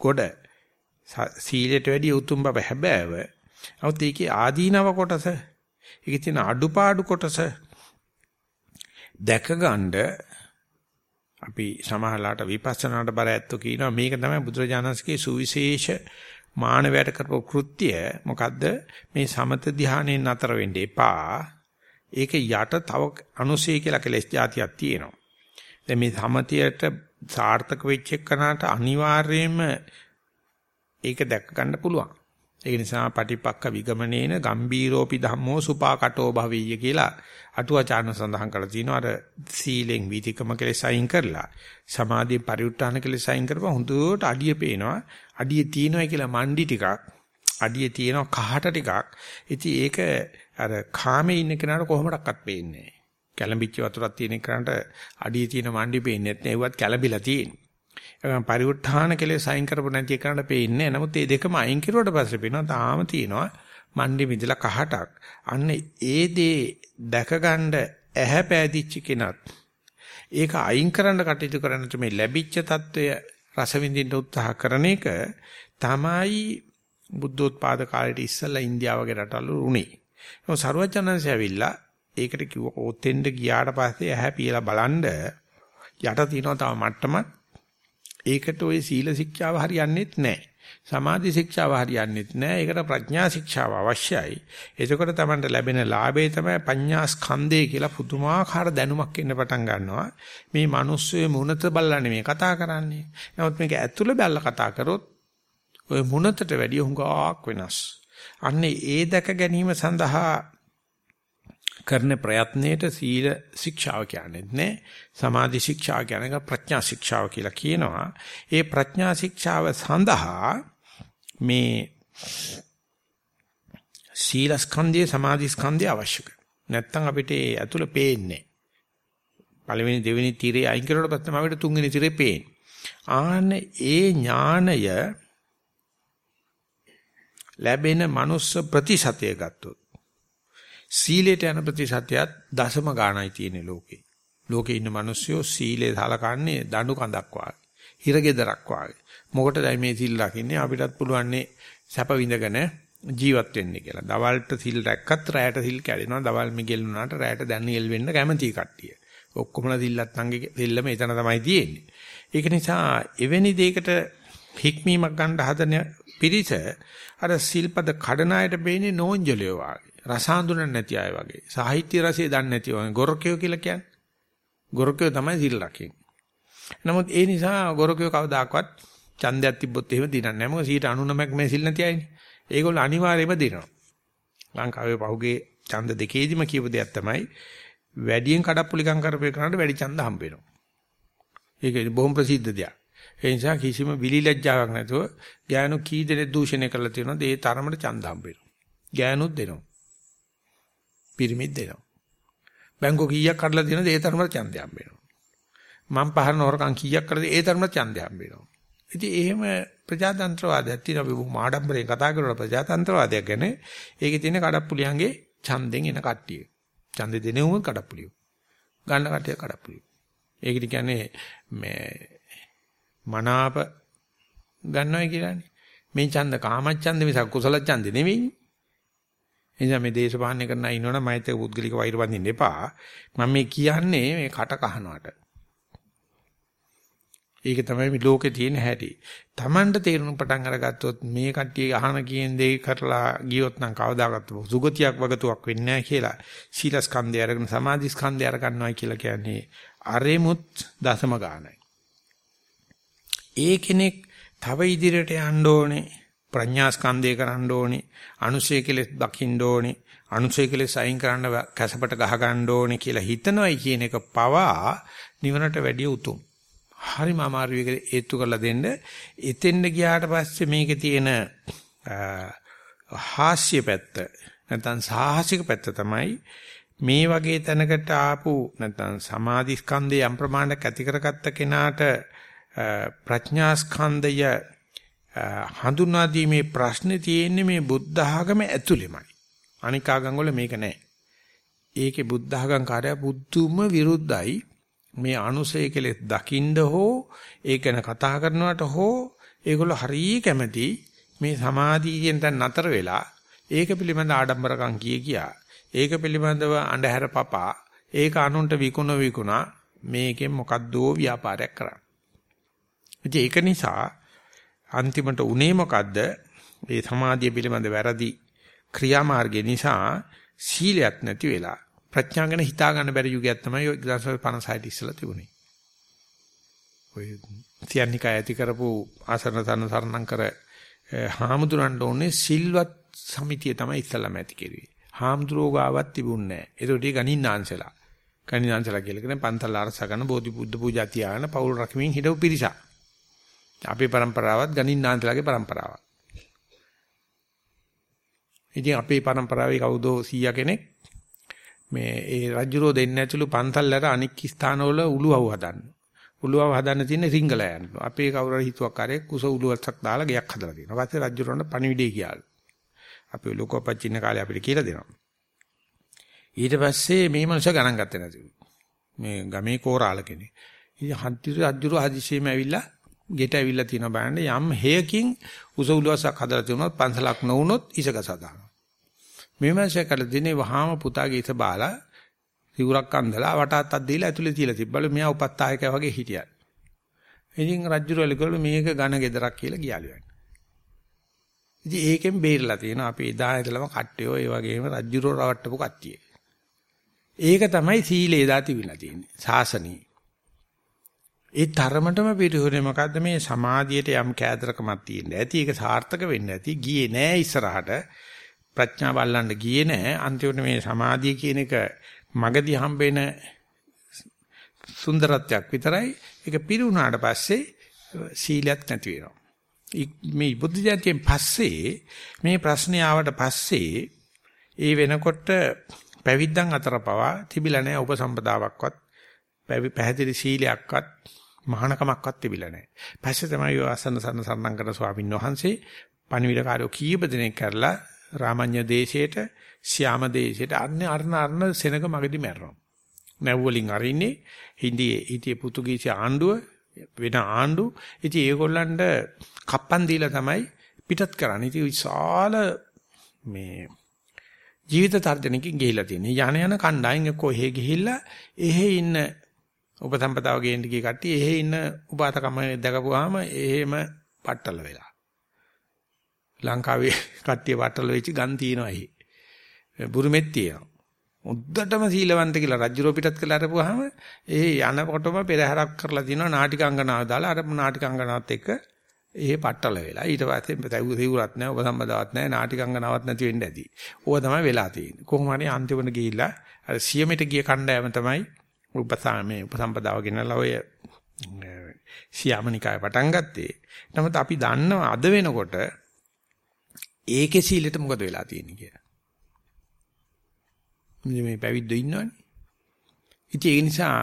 කොට සීලයට වැඩිය උතුම් බව හැබෑව. නමුත් ඒකේ ආදීනව කොටස, ඒකේ තියෙන අඩුපාඩු කොටස දැකගන්න අපි සමහරලාට විපස්සනාට බර ඇත්තෝ කියනවා. මේක තමයි බුදුරජාණන්සේගේ සුවිශේෂ මානවයට කරපු කෘත්‍ය. මොකද්ද? මේ සමත ධානයෙන් නතර වෙන්න එපා. ඒක යට තව අනුසය කියලා කෙලස් જાතියක් තියෙනවා. දැන් මේ සමතියට සාර්ථක වෙච්ච එකනට අනිවාර්යයෙන්ම ඒක දැක ගන්න පුළුවන්. ඒ නිසා පටිපක්ක විගමනේන ගම්බීරෝපි ධම්මෝ සුපාකටෝ භවීය කියලා අටුවාචාර්ය සඳහන් කරලා තිනවා. අර සීලෙන් වීතිකම කෙලෙස් අයින් කරලා සමාධියෙන් පරිඋත්ථාන කෙලෙස් අයින් කරපුවා හොඳට අඩිය පේනවා. අඩිය තියෙනවා කියලා මණ්ඩි ටිකක් අඩිය තියෙනවා කහට ටිකක්. ඉතින් ඒක අර කාමේ ඉන්න කෙනාට කොහොමඩක්වත් පේන්නේ නැහැ. කැළඹිච්ච වතුරක් තියෙන එකට අඩිය තියෙන මණ්ඩි පේන්නේ නැත්නම් ඒවත් කැළඹිලා තියෙන්නේ. ඒකම පරිඋත්ථාන කෙලෙස් අයින් කරපො නැති එකනට පේන්නේ. නමුත් මේ දෙකම අයින් කරුවට පස්සේ පේනවා තාම තියෙනවා මණ්ඩි මිදලා කහටක්. අන්න ඒ දේ දැකගන්න ඇහැ පෑදිච්ච කෙනත් ඒක අයින් කරන්න කටයුතු කරන මේ ලැබිච්ච తত্ত্বය රස විඳින්න උත්සාහ කරන එක තමයි බුද්ධෝත්පාද කාලේට ඉස්සෙල්ලා ඉන්දියාව වගේ රටවල උනේ. ඒක සරුවචනන්සේ ඇවිල්ලා ඒකට කිව්ව ඕතෙන්ද ගියාට පස්සේ ඇහැ පියලා බලන්ඩ යට තියෙනවා තව මට්ටමක් ඒකට ওই සීල ශික්ෂාව හරියන්නේත් නැහැ. සමාධි ශික්ෂාව හරියන්නේත් නැහැ. ඒකට ප්‍රඥා ශික්ෂාව අවශ්‍යයි. එතකොට තමයි ලැබෙන ලාභය තමයි පඤ්ඤා ස්කන්ධය කියලා පුදුමාකාර දැනුමක් එන්න පටන් ගන්නවා. මේ මිනිස්සුයේ මුණත බලන්නේ මේ කතා කරන්නේ. නමුත් මේක ඇතුළ බැලලා කතා කරොත් ඔය මුණතට වැඩිය හුඟක් වෙනස්. අන්නේ ඒ දැක ගැනීම සඳහා කරන ප්‍රයත්නයේට සීල ශික්ෂාව කියන්නේ නැහැ. සමාධි ශික්ෂාව කියන්නේ ප්‍රඥා ශික්ෂාව කියලා කියනවා. ඒ ප්‍රඥා ශික්ෂාව සඳහා මේ සීල ස්කන්ධය සමාධි ස්කන්ධය අවශ්‍යයි. නැත්තම් අපිට ඒ ඇතුළ පේන්නේ. පළවෙනි දෙවෙනි තීරේ අයින් කරනකොට පස්සේ අපිට තුන්වෙනි තීරේ පේන්නේ. ආන්න ඒ ඥානය ලැබෙන මනුස්ස ප්‍රතිශතය ගත්තොත් සීලයට යන ප්‍රතිශතයත් දශම ගාණයි තියෙන ලෝකේ. ලෝකේ ඉන්න මිනිස්සුયો සීලේ සලකන්නේ දඬු කඳක් වාගේ. හිරගෙදරක් වාගේ. මොකටදයි මේ සීල් රකින්නේ අපිටත් පුළුවන්නේ සැප විඳගෙන ජීවත් වෙන්න කියලා. දවල්ට සිල් රැක්කත් රැයට සිල් කැඩෙනවා. දවල් මිගෙල් වුණාට රැයට දැනියෙල් වෙන්න කැමති කට්ටිය. ඔක්කොමලා සිල්ලත් අංගේ දෙල්ලම එතන තමයි තියෙන්නේ. ඒක නිසා එවැනි දෙයකට හික්මීමක් ගන්න හදන පිරිස අර සිල්පද කඩන අයට බේන්නේ නෝන්ජලියෝ වාගේ. රස හඳුනන්නේ නැති අය වගේ. සාහිත්‍ය රසය දන්නේ නැති වගේ. ගොරකයෝ කියලා කියන්නේ. ගොරකයෝ තමයි සිල් රකින්නේ. නමුත් ඒ නිසා ගොරකයෝ කවදාකවත් ඡන්දයක් තිබ්බොත් එහෙම දිනන්නේ නැහැ. මොකද 99ක් මේ සිල් නැති අයනේ. ඒගොල්ලෝ අනිවාර්යයෙන්ම දිනනවා. ලංකාවේ පහුගේ ඡන්ද දෙකේදිම කියපු දෙයක් තමයි වැඩියෙන් කඩප්පුලිකම් කරපේ කරනට වැඩි ඡන්ද හම්බ වෙනවා. ඒක බොහොම ප්‍රසිද්ධ දෙයක්. ඒ නිසා කිසිම විලි ලැජ්ජාවක් නැතුව ගෑනු කී දෙනෙක් දූෂණය කරලා තියෙනවද ඒ තරමට ඡන්ද හම්බ වෙනවා. ගෑනුත් දෙනවා. පිරිමිත් දෙනවා. බැංකෝ කීයක් කඩලා දෙනවද ඒ තරමට ඡන්දය හම්බ වෙනවා. මම පහරන හොරකම් කීයක් කරද ඒ තරමට ඡන්දය හම්බ වෙනවා. ඉතින් එහෙම ප්‍රජාතන්ත්‍රවාදයක් තියෙනවා අපි බොහොම ආඩම්බරයෙන් කතා කරන ප්‍රජාතන්ත්‍රවාදයක් ගැන ඒකේ තියෙන කඩප්පුලියන්ගේ ඡන්දෙන් එන කට්ටිය. ඡන්දෙ දෙනෙවම කඩප්පුලියෝ. ගන්න කට්ටිය කඩප්පුලියෝ. ඒකට කියන්නේ මේ මනාප ගන්නවයි කියලානේ. මේ ඡන්ද කාමච්ඡන්ද මිසක් කුසල ඡන්ද නෙවෙයි. එනිසා මේ දේශපාලනය කරන අය ඉන්නවනම් මයිත් පුද්ගලික වෛර බඳින්න එපා. මම මේ කියන්නේ මේ කට කහනවට. ඒක තමයි මේ ලෝකේ තියෙන හැටි. Tamanට තේරුම් පටන් අරගත්තොත් මේ කට්ටිය අහන කියන දේ කරලා ගියොත් නම් කවදාකවත් සුගතියක් වගතුවක් වෙන්නේ නැහැ කියලා. සීලස්කන්ධය අරගෙන සමාධිස්කන්ධය අරගන්නවයි කියලා කියන්නේ අරෙමුත් දසම ගානයි. ඒ කෙනෙක් තව ඉදිරියට යන්න ඕනේ ප්‍රඥා ස්කන්ධය කරන්න ඕනේ අනුසය කෙලෙස් දකින්න ඕනේ අනුසය කෙලෙස් අයින් කරන්න කැසපට ගහ ගන්න ඕනේ කියලා හිතනවයි කියන එක පවා නිවනට වැඩිය උතුම් හරිම අමාරු එක ඒත්තු කරලා දෙන්න. එතෙන්ද ගියාට පස්සේ මේකේ තියෙන හාස්‍ය පැත්ත නැත්නම් සාහසික පැත්ත තමයි මේ වගේ තැනකට ආපු නැත්නම් සමාධි ස්කන්ධය යම් ප්‍රමාණයක් ඇති කරගත්ත කෙනාට ප්‍රඥා ස්කන්ධය හඳුනා දීමේ ප්‍රශ්නේ තියෙන්නේ මේ බුද්ධ ආගම ඇතුළෙමයි. අනික ආගම් වල මේක නැහැ. ඒකේ බුද්ධ ආගම් කාර්යය බුද්ධුම විරුද්ධයි. මේ අනුසය කෙලෙස් දකින්න හෝ ඒක ගැන කතා කරනවට හෝ ඒගොල්ලෝ හරිය කැමති මේ සමාධියෙන් දැන් නතර වෙලා ඒක පිළිබඳ ආඩම්බරකම් කිය කියා ඒක පිළිබඳව අඳුර පපා ඒක අනුන්ට විකුණ විකුණා මේකෙන් මොකද්දෝ ව්‍යාපාරයක් කරා. ඉතින් ඒක නිසා අන්තිමට උනේ මොකද්ද? මේ සමාධිය පිළිබඳ වැරදි ක්‍රියාමාර්ගය නිසා සීලයක් නැති වෙලා ප්‍රඥා ගැන හිතා ගන්න බැරි යුගයක් තමයි 1956 ඉස්සලා තිබුණේ. ඔය තියන්නිකා ඇති කරපු ආසරණ තන සරණම් කර හාමුදුරන්ට ඕනේ සිල්වත් සමිතිය තමයි ඉස්සලම ඇති කෙරුවේ. හාමුදුරෝ ගාවත් තිබුණේ නැහැ. ඒකට ගණින්නාන්සලා. ගණින්නාන්සලා කියලා කියන්නේ පන්තල් ආරසකන බෝධි බුද්ධ පූජා තියාගෙන පවුල් රකිමින් හිටපු පිරිසක්. අපේ પરම්පරාවත් ගණින්නාන්තලාගේ પરම්පරාවක්. ඉතින් අපේ પરම්පරාවේ කවුදෝ 100 කෙනෙක් මේ ඒ රජුරෝ දෙන්නේ ඇතුළු පන්සල් වල අනික් ස්ථානවල උළුවව හදන්න. උළුවව හදන්න තියෙන සිංගලයන්. අපේ කවුරු හරි හිතුවක්කාරයෙක් කුස උළුවස්සක් දාලා ගයක් හදලා තියෙනවා. ඊපස්සේ රජුරොන්ට පණිවිඩය කියාලු. අපේ ලෝකෝපච්චින්න කාලේ අපිට කියලා දෙනවා. ඊට පස්සේ මේ මනුස්සයා ගණන් ගත්තේ නැතිලු. මේ ගමේ කෝරාල කෙනෙක්. ඉතින් හන්තිරු රජුරෝ හදිසියෙම ඇවිල්ලා ගෙට ඇවිල්ලා තියෙන බලන්න යම් හේයකින් උස උළුවස්සක් හදලා තියුණොත් පන්සලක් නොවුනොත් ඉසගස දානවා. මේ මාසේ කල දිනේ වහාම පුතාගේ ඉත බාලා සිවුරක් අන්දලා වටාත්තක් දීලා ඇතුලේ තියලා තිබ්බලු මෙයා උපත්තායකයා වගේ හිටියා. ඉතින් රජුරවල කිව්වලු මේක ඝන ගෙදරක් කියලා ගියාලු යන්නේ. ඉතින් ඒකෙන් බේරලා තියෙනවා අපි එදා ඉඳලම කට්ටියෝ ඒ වගේම රජුරෝ රවට්ටපු කට්ටිය. ඒක තමයි සීලේ දා තිබිලා තියෙන්නේ. සාසනී. ඒ තරමටම පිළිහුනේ මොකද්ද මේ සමාධියට යම් කෑදරකමක් තියෙන්නේ. ඇති ඒක සාර්ථක වෙන්නේ නැති. ගියේ නෑ ඉස්සරහට. ප්‍රඥාව අල්ලන්න ගියේ නැහැ. අන්තිමට මේ සමාධිය කියන එක මගදී හම්බෙන සුන්දරත්වයක් විතරයි. ඒක පිරුණාට පස්සේ සීලයක් නැති වෙනවා. මේ බුද්ධ ජාතියෙන් පස්සේ මේ ප්‍රශ්නේ ආවට පස්සේ ඒ වෙනකොට පැවිද්දන් අතර පවා තිබිලා නැහැ උපසම්පදාවක්වත් පැහැදිලි සීලයක්වත් මහානකමක්වත් තිබිලා නැහැ. පස්සේ තමයි ආසන්න සන්න සම්නම් කරන ස්වාමීන් වහන්සේ පණිවිඩකාරයෝ කීප දෙනෙක් කරලා රාමඤ්ඤ දේශයට, ශ්‍යාම දේශයට අන්නේ අරන අරන සෙනග මගදී මැරෙනවා. නැව් වලින් අරින්නේ හින්දියේ හිටියේ පෘතුගීසි ආණ්ඩුව වෙන ආණ්ඩු. ඉතින් ඒගොල්ලන්ට කප්පන් දීලා තමයි පිටත් කරන්නේ. ඉතින් විශාල මේ ජීවිත තර්ජනකින් ගිහිලා තියෙනවා. යන යන කණ්ඩායම් එක්ක ඔහෙ ගිහිල්ලා එහෙ ඉන්න උපසම්පදාව ගේන්න ගිය කට්ටිය එහෙ ඉන්න උපාතකම දැකපුවාම එහෙම පట్టල වෙලා. ලංකාවේ කට්ටිය පట్టල වෙච්ච ගන් තියනවා එහි. බුරුමෙත් තියෙනවා. මුද්දටම සීලවන්ත කියලා රජුරෝ පිටත් කළා අරපුවාම ඒ යනකොටම පෙරහැරක් කරලා තිනවා නාටිකාංගනාව දාලා අර නාටිකාංගනාවත් එක්ක ඒ පట్టල වෙලා ඊට පස්සේ තැවු සිවුරක් නැහැ උපසම්පදාවක් නැහැ නාටිකංගනාවක් නැති වෙන්න ඇති. ඕවා තමයි වෙලා තියෙන්නේ. කොහොම හරි අන්තිමට ගිහිල්ලා අර සියමෙට ගිය කණ්ඩායම තමයි උපසාමේ උපසම්පදාව ගෙනලා ඔය සියාමනිකාය පටන් ගත්තේ. නමුත් අපි දන්නවා අද වෙනකොට ඒකේ සීලෙට මොකද වෙලා තියෙන්නේ කියලා. මේ පැවිද්දෝ ඉන්නවනේ. ඉතින් ඒ නිසා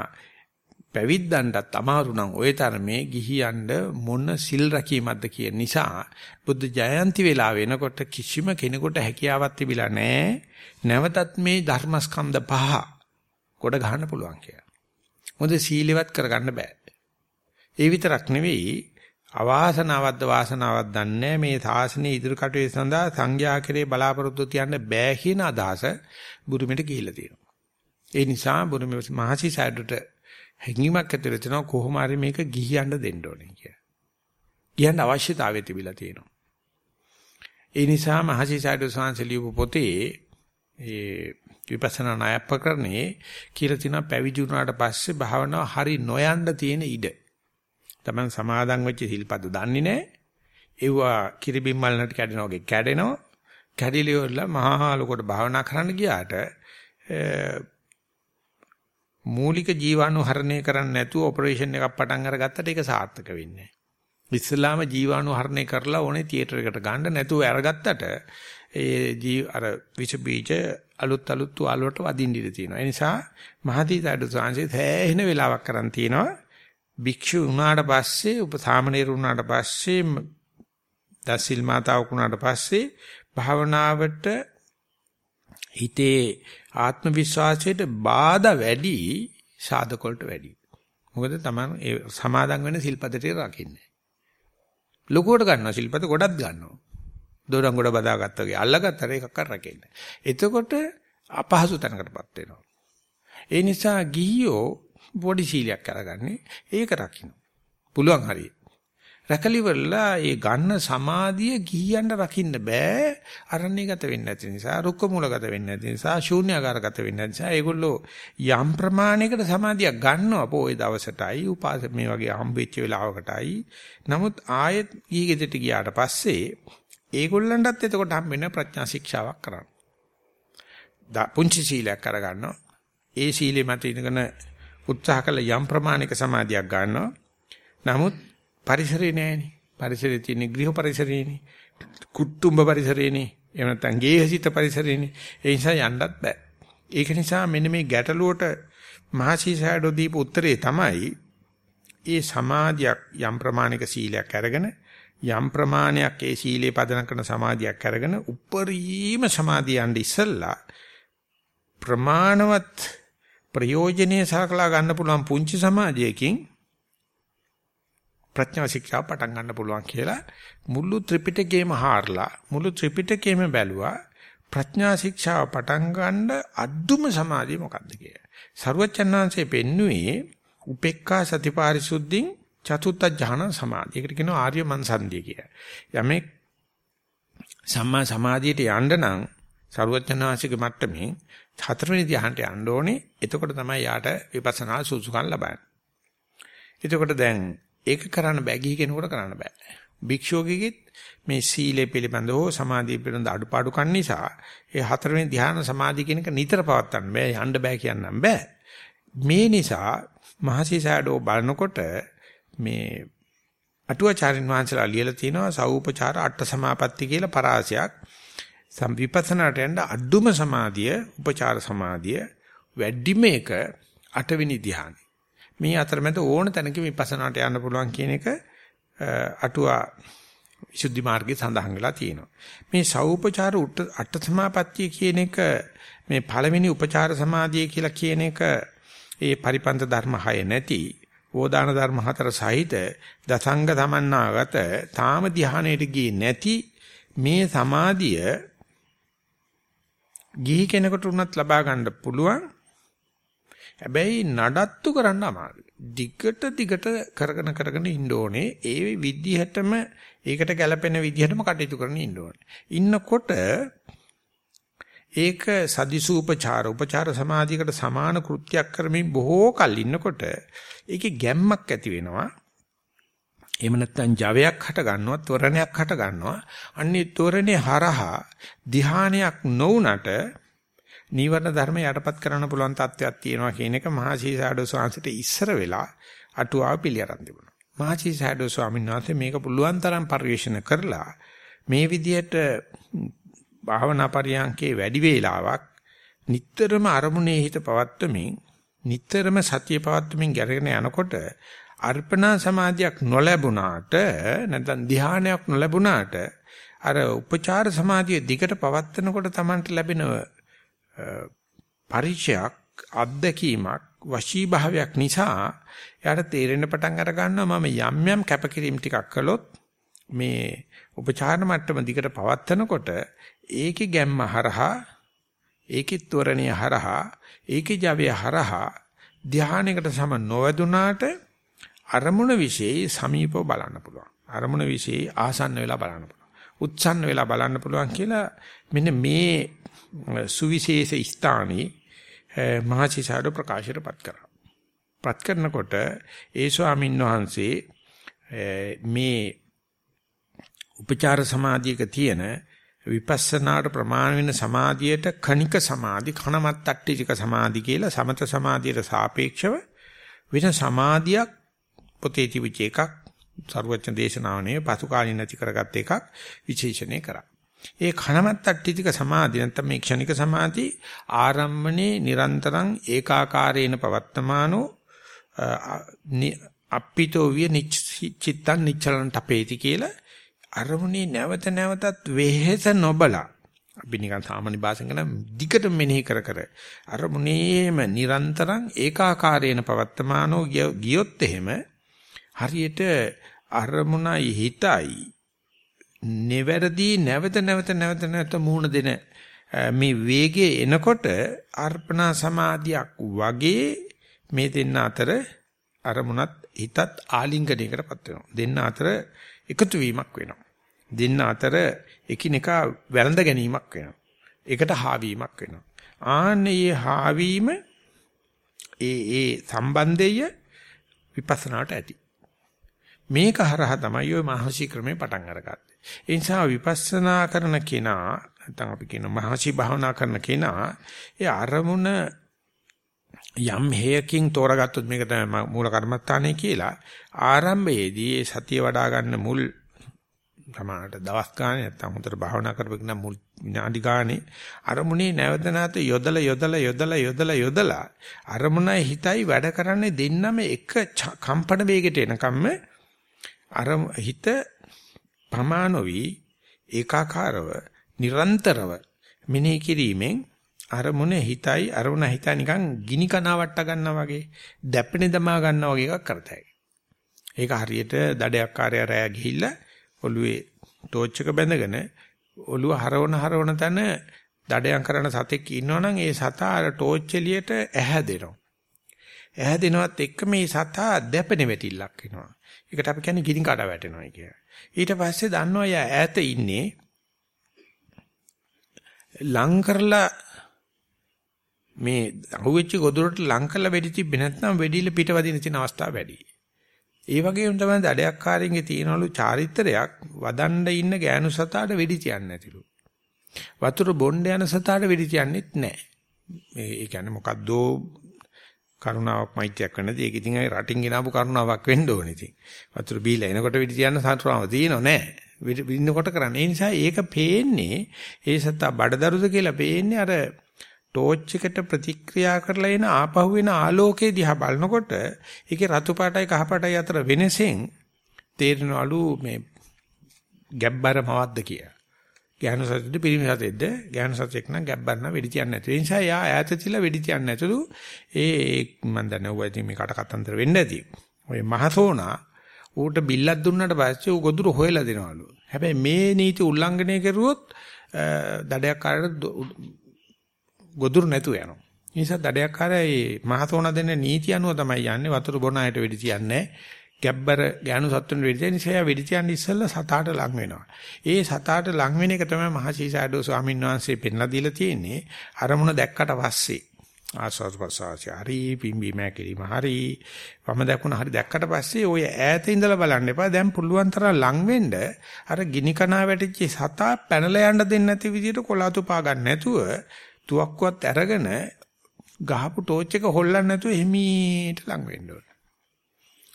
පැවිද්දන්ටත් අමාරු නම් ওই තරමේ ගිහියන්ඩ මොන සිල් රැකීමක්ද කියන නිසා බුද්ධ ජයන්ති වෙලා වෙනකොට කිසිම කෙනෙකුට හැකියාවක් තිබිලා නැහැ. නැවතත් මේ ධර්මස්කන්ධ පහ කොට ගන්න පුළුවන් කියලා. මොකද සීලෙවත් කරගන්න බෑ. ඒ විතරක් නෙවෙයි අවාසනාවක්ද වාසනාවක් දන්නේ මේ සාසනයේ ඉදිරි කටයුතු සඳහා සංඝයා කෙරේ බලාපොරොත්තු තියන්න බෑ කියන අදහස බුරුමෙට ගිහිල්ලා තියෙනවා. ඒ නිසා බුරුමෙ මහසි සයඩට හැඟීමක් ඇති වෙනවා කොහොම හරි මේක ගිහියන්න දෙන්න ඕනේ කියලා. ගියන්න අවශ්‍යතාවය තිබිලා තියෙනවා. ඒ නිසා මහසි සයඩ සංසලියු පොතේ ඒ විපස්සනා ණය ප්‍රකරණේ කියලා තියෙනවා පැවිදි වුණාට පස්සේ භාවනාව හරි නොයන්න තියෙන ඉඩ. Taman සමාදන් වෙච්ච සිල්පද දන්නේ නැහැ. ඒවා කිරිබිම්මල් නැට කැඩෙනා වගේ කැඩෙනවා. කැඩිලිවල මහා ලොකට භාවනා කරන්න ගියාට මූලික ජීවාණුහරණය කරන්නේ නැතුව ඔපරේෂන් එකක් පටන් අරගත්තට ඒක සාර්ථක වෙන්නේ නැහැ. ඉස්ලාම ජීවාණුහරණය කරලා ඕනේ තියටර් එකට ගන්න නැතුව අරගත්තට ඒ ජී අර විස බීජ අලුත් අලුත් තුවාල වලට වදින්න ඉඩ තියෙනවා. ඒ නිසා මහදීතඩු සාංශේ තෑහෙන වෙලාවක් කරන් තියෙනවා. භික්ෂු වුණාට පස්සේ උපසාමණේර වුණාට පස්සේ දසිල් මාතාවක් වුණාට පස්සේ භාවනාවට හිතේ ආත්ම විශ්වාසයට බාධා වැඩි සාධක වලට වැඩි. මොකද තමයි ඒ සමාදන් වෙන සිල්පද ටික රකින්නේ. ලොකුවට ගන්නවා සිල්පද ගොඩක් ගන්නවා. දොරන් ගොඩ බදාගත්තා වගේ අල්ලගත්තට ඒකක් කර රකින්න. එතකොට අපහසු තැනකටපත් වෙනවා. ඒ නිසා ගිහියෝ බොඩි සීලයක් අරගන්නේ ඒක රකින්න. පුළුවන් හරියි. රැකලිවලා ඒ ගන්න සමාධිය ගිහියන්ට රකින්න බෑ අරණ්‍යගත වෙන්නේ නැති නිසා රුක්ක මූලගත වෙන්නේ නැති නිසා ශූන්‍යාකාරගත වෙන්නේ නැති නිසා ඒගොල්ලෝ යම් ප්‍රමාණයකට සමාධියක් ගන්නවා පොයේ දවසටයි උපාස මේ වගේ හම්බෙච්ච වෙලාවකටයි නමුත් ආයෙත් ගිහිගෙදට ගියාට පස්සේ ඒගොල්ලන්ටත් එතකොට හම් වෙන ප්‍රඥා ශික්ෂාවක් කරන්න. පුංචි සීලයක් අරගන්නවා. ඒ සීලෙ මත ඉඳගෙන උත්සාහ කළ යම් ප්‍රමාණික සමාධියක් ගන්නවා. නමුත් පරිසරේ නෑනේ. පරිසරේ තියෙන ගෘහ පරිසරේනේ. කුටුම්බ පරිසරේනේ. එහෙම නැත්නම් ගේහසිත පරිසරේනේ. ඒ නිසා යන්නත් බෑ. ඒක නිසා මෙන්න මේ ගැටලුවට මහසීසයඩෝ දීප උත්තරේ තමයි ඒ සමාධියක් යම් ප්‍රමාණික සීලයක් අරගෙන යම් ප්‍රමාණයක් ඒ සීලේ පදනම් කරන සමාධියක් අරගෙන උප්පරීම සමාධිය යන්න ඉස්සල්ලා ප්‍රමාණවත් ප්‍රයෝජනීය සලකලා ගන්න පුළුවන් පුංචි සමාධියකින් ප්‍රඥා ශික්ෂා පටන් ගන්න පුළුවන් කියලා මුළු ත්‍රිපිටකයේම හාරලා මුළු ත්‍රිපිටකයේම බැලුවා ප්‍රඥා ශික්ෂාව පටන් ගන්න අද්දුම සමාධිය මොකක්ද කියලා. සරුවචනාංශයේ පෙන්වුවේ උපේක්ඛා සතිපාරිසුද්ධින් චතුත්ථ ඥාන සමාධිය. ඒකට කියනවා ආර්ය මන්සන්දිය කියලා. යමෙක් සම්මා සමාධියට යන්න නම් සරුවචනාංශික මට්ටමින් හතරවෙනි ධ්‍යානට යන්න ඕනේ. එතකොට තමයි යාට විපස්සනා සුසුකම් ලබන්නේ. එතකොට දැන් ඒක කරන්න බෑ ගිහි කෙනෙකුට කරන්න බෑ. භික්ෂුවකෙත් මේ සීලය පිළිබඳව සමාධිය පිළිබඳ අඩුපාඩුකම් නිසා ඒ හතරවෙනි ධ්‍යාන සමාධිය කියන එක නිතර පවත්වන්න බෑ යන්න බෑ කියන්නම් බෑ. මේ නිසා මහසිසාඩෝ බලනකොට මේ අටුවාචාරින් වහන්සේලා ලියලා තිනවා සෞපචාර අට සමාපatti කියලා පරාසයක්. සම්විපස්සනාට යන අඩුම සමාධිය උපචාර සමාධිය වැඩිම එක අටවෙනි ධ්‍යානෙ. මේ අතරමැද ඕන තැනක විපස්සනාට යන්න පුළුවන් කියන එක අටුවා විසුද්ධි මාර්ගයේ සඳහන් වෙලා තියෙනවා. මේ සෞපචාර අට සමාපත්තිය කියන එක මේ පළවෙනි උපචාර සමාධිය කියලා කියන එක ඒ පරිපන්ත ධර්ම 6 නැති ඕදාන ධර්ම හතර සහිත දසංග තමන්නාගත තාම ධානයට ගියේ නැති මේ සමාධිය ගිහි කෙනෙකුට උනත් ලබා ගන්න පුළුවන් හැබැයි නඩත්තු කරන්න අමාරුයි. දිගට දිගට කරගෙන කරගෙන ඉන්න ඕනේ. ඒ විදිහටම ඒකට ගැළපෙන විදිහටම කටයුතු කරගෙන ඉන්න ඕනේ. ඉන්නකොට ඒක සදිසූපචාර උපචාර සමාධියකට සමාන කෘත්‍යයක් කරමින් බොහෝ කල් ඉන්නකොට ඒකේ ගැම්මක් ඇති වෙනවා. එහෙම නැත්නම් ජවයක් හට ගන්නවා, තොරණයක් හට ගන්නවා. අන්නේ තොරණේ හරහා ධානයක් නොඋනට නීවරණ ධර්ම යටපත් කරන්න පුළුවන් තත්ත්වයක් තියෙනවා කියන එක මහා සීසාඩෝ ස්වාමීන්ට ඉස්සර වෙලා අටුවාව පිළිඅරන් තිබුණා. මහා සීසාඩෝ ස්වාමීන් වහන්සේ මේක පුළුවන් තරම් පරිශන කරලා මේ විදිහට භාවනා පරියන්කේ වැඩි වේලාවක් නිතරම අරමුණේ හිත පවත්වමින් නිතරම සතිය පවත්වමින් ගැරගෙන යනකොට අර්පණා සමාධියක් නොලැබුණාට නැත්නම් ධානයක් නොලැබුණාට අර උපචාර සමාධිය දිගට පවත්නකොට Tamanට ලැබෙන පරිචයක් අත්දැකීමක් වශී භාවයක් නිසා එයාට තේරෙන්න පටන් අර ගන්නවා මම යම් යම් කැපකිරීම ටිකක් කළොත් මේ උපචාර මට්ටම දිගට පවත්නකොට ඒකේ ගැම්ම හරහා ඒකේ ත්වරණිය හරහා ඒකේ ජවය හරහා ධානයකට සම නොවැදුනාට අරමුණ વિશે සමීපව බලන්න පුළුවන් අරමුණ વિશે ආසන්න වෙලා බලන්න පුළුවන් උත්සන්න වෙලා බලන්න පුළුවන් කියලා මෙන්න මේ සුවිශේෂ ස්ථානයේ මහසිසාරද ප්‍රකාශයටපත් කරා. පත් කරනකොට ඒ ස්වාමීන් වහන්සේ මේ උපචාර සමාධියක තියෙන විපස්සනාට ප්‍රමාණ වෙන සමාධියට කණික සමාධි කණමත්තට්ටික සමාධි කියලා සමත සමාධියට සාපේක්ෂව වෙන සමාධියක් පොතේ තිබිච්ච එකක් සර්වඥ දේශනාවනේ පසු කාලින් නැති කරගත්ත එකක් විශේෂණය කරා. ඒ කණමත්තට්ටික සමාධි නැත්නම් මේ ක්ෂණික සමාධි ආරම්මනේ නිරන්තරං ඒකාකාරේන පවත්තමානෝ අප්පිතෝ විය නිච්චිත්තං නිච්චලන් තපේති කියලා අරමුණේ නැවත නැවතත් වෙහෙස නොබලා අපි නිකන් සාමාන්‍ය භාෂෙන් කියන දිගට මෙනෙහි කර කර අරමුණේම නිරන්තරං ඒකාකාරේන පවත්තමානෝ ගියොත් එහෙම හරියට අරමුණයි හිතයි neverdi නැවත නැවත නැවත නැවත මුහුණ දෙන මේ වේගයේ එනකොට අර්පණා සමාධියක් වගේ මේ දෙන්න අතර අරමුණත් හිතත් ආලිංගණයකටපත් වෙනවා. දෙන්න අතර එකතු වීමක් වෙනවා. දෙන්න අතර එකිනෙකා වැළඳ ගැනීමක් වෙනවා. ඒකට හාවීමක් වෙනවා. ආන්නේ හාවීම ඒ ඒ සම්බන්ධය විපස්සනාට ඇති. මේක හරහා තමයි ඔය මහසි ක්‍රමේ පටන් අරගත්තේ. ඒ නිසා විපස්සනා කරන කෙනා නැත්නම් අපි කියන මහසි භාවනා කරන කෙනා ඒ අරමුණ යම් හේයකින් තෝරාගත්තොත් මේක තමයි මූල කර්මස්ථානය කියලා. ආරම්භයේදී ඒ සතිය වඩා ගන්න මුල් ප්‍රමාණයට දවස් ගානේ නැත්තම් හොඳට භාවනා කරපෙක නම් මුල් විනාඩි ගානේ අරමුණේ නැවත නැවත යොදලා යොදලා යොදලා යොදලා යොදලා අරමුණයි හිතයි වැඩ කරන්නේ දෙන්නම එක කම්පන වේගයට එනකම්ම අර හිත ප්‍රමාණෝවි ඒකාකාරව නිරන්තරව මෙනෙහි කිරීමෙන් අරමුණ හිතයි අරමුණ හිතයි නිකන් ගිනි කනවා වට ගන්නවා වගේ දැපෙන දමා ගන්නවා වගේ එකක් කරතයි. ඒක හරියට දඩයක් කාර්යය රැය ගිහිල්ලා ඔළුවේ ටෝච් එක බැඳගෙන ඔළුව හරවන හරවන තැන දඩයන් කරන සතෙක් ඉන්නවනම් ඒ සතා අර ටෝච් එළියට ඇහැදෙනවා. ඇහැදෙනවත් එක්ක මේ සතා දැපෙන වෙටිල්ලක් වෙනවා. ඒකට අපි කියන්නේ ගිනි කඩ වැටෙනවා කියලා. ඊට පස්සේ දන්නවා යා ඈත ඉන්නේ ලං කරලා මේ අහුවෙච්ච ගොදුරට ලං කරලා වෙඩි තිබ්බේ නැත්නම් වෙඩිල පිටවදින තියෙන අවස්ථා වැඩි. ඒ වගේම තමයි දඩයක්කාරයන්ගේ තියෙනලු චාරිත්‍රයක් වදණ්ඩ ඉන්න ගෑනු සතාට වෙඩි තියන්නේ නැතිලු. වතුර බොණ්ඩ යන සතාට වෙඩි තියන්නෙත් නැහැ. මේ ඒ කියන්නේ මොකද්ද කරුණාවක් මෛත්‍රියක් වෙනදී ඒක ඉතින් ඒ රටින් ගෙනාවු කරුණාවක් වෙන්න ඕනේ ඉතින්. වතුර බීලා එනකොට වෙඩි තියන්න සතුරාම තියෙනව නැහැ. විඳිනකොට කරන්නේ. ඒ නිසා ඒක පේන්නේ ඒ සතා බඩදරුද කියලා පේන්නේ අර ටෝච් එකට ප්‍රතික්‍රියා කරලා එන ආපහු වෙන ආලෝකයේ දිහා බලනකොට ඒකේ රතු පාටයි කහ පාටයි අතර වෙනසෙන් තේරෙනවලු මේ ගැබ්බර මවද්ද කියලා. ගැහණු සතෙක්ද පිරිමි සතෙක්ද ගැහණු සතෙක් නම් ගැබ්බර නම් වෙඩි තියන්නේ නැතුව. ඒ නිසා යා ඈත තියලා වෙඩි තියන්නේ නැතුළු ඒ මම දන්නේ ඔය ඉතින් මේ කට කතන්දර වෙන්න ඇති. ඔය මහසෝනා ඌට බිල්ලක් දුන්නාට පස්සේ ඌ ගොදුරු හොයලා දෙනවලු. හැබැයි මේ නීති උල්ලංඝනය කරුවොත් දඩයක් කාරට ගොදුරු නැතුව යනවා. ඒ නිසා දඩයක්කාරය මහතෝන දෙන්න නීති අනුව තමයි යන්නේ වතුර බොන අයට වෙඩි තියන්නේ. ගැබ්බර ගෑනු සත්තුන් වෙඩි තියන නිසා වෙඩි තියන්නේ ඉස්සෙල්ලා සතාට ලං වෙනවා. ඒ සතාට ලං වෙන එක තමයි මහසීසාඩෝ ස්වාමීන් වහන්සේ පෙන්ලා දීලා තියෙන්නේ. අරමුණ දැක්කට පස්සේ ආස්වාද ප්‍රසආසය හරි පිම්බි මෑකිලිම හරි වම දකුණ හරි දැක්කට පස්සේ ඔය ඈත ඉඳලා බලන්න එපා දැන් පුළුවන් තරම් ලං වෙන්න අර ගිනි කනා වැටිච්ච සතා පැනලා යන්න දෙන්නේ නැති විදිහට කොලාතු පා ගන්න නැතුව තුවක්කුවත් අරගෙන ගහපු ටෝච් එක හොල්ලන්න නැතුව එහිමීට ලඟ වෙන්න ඕන.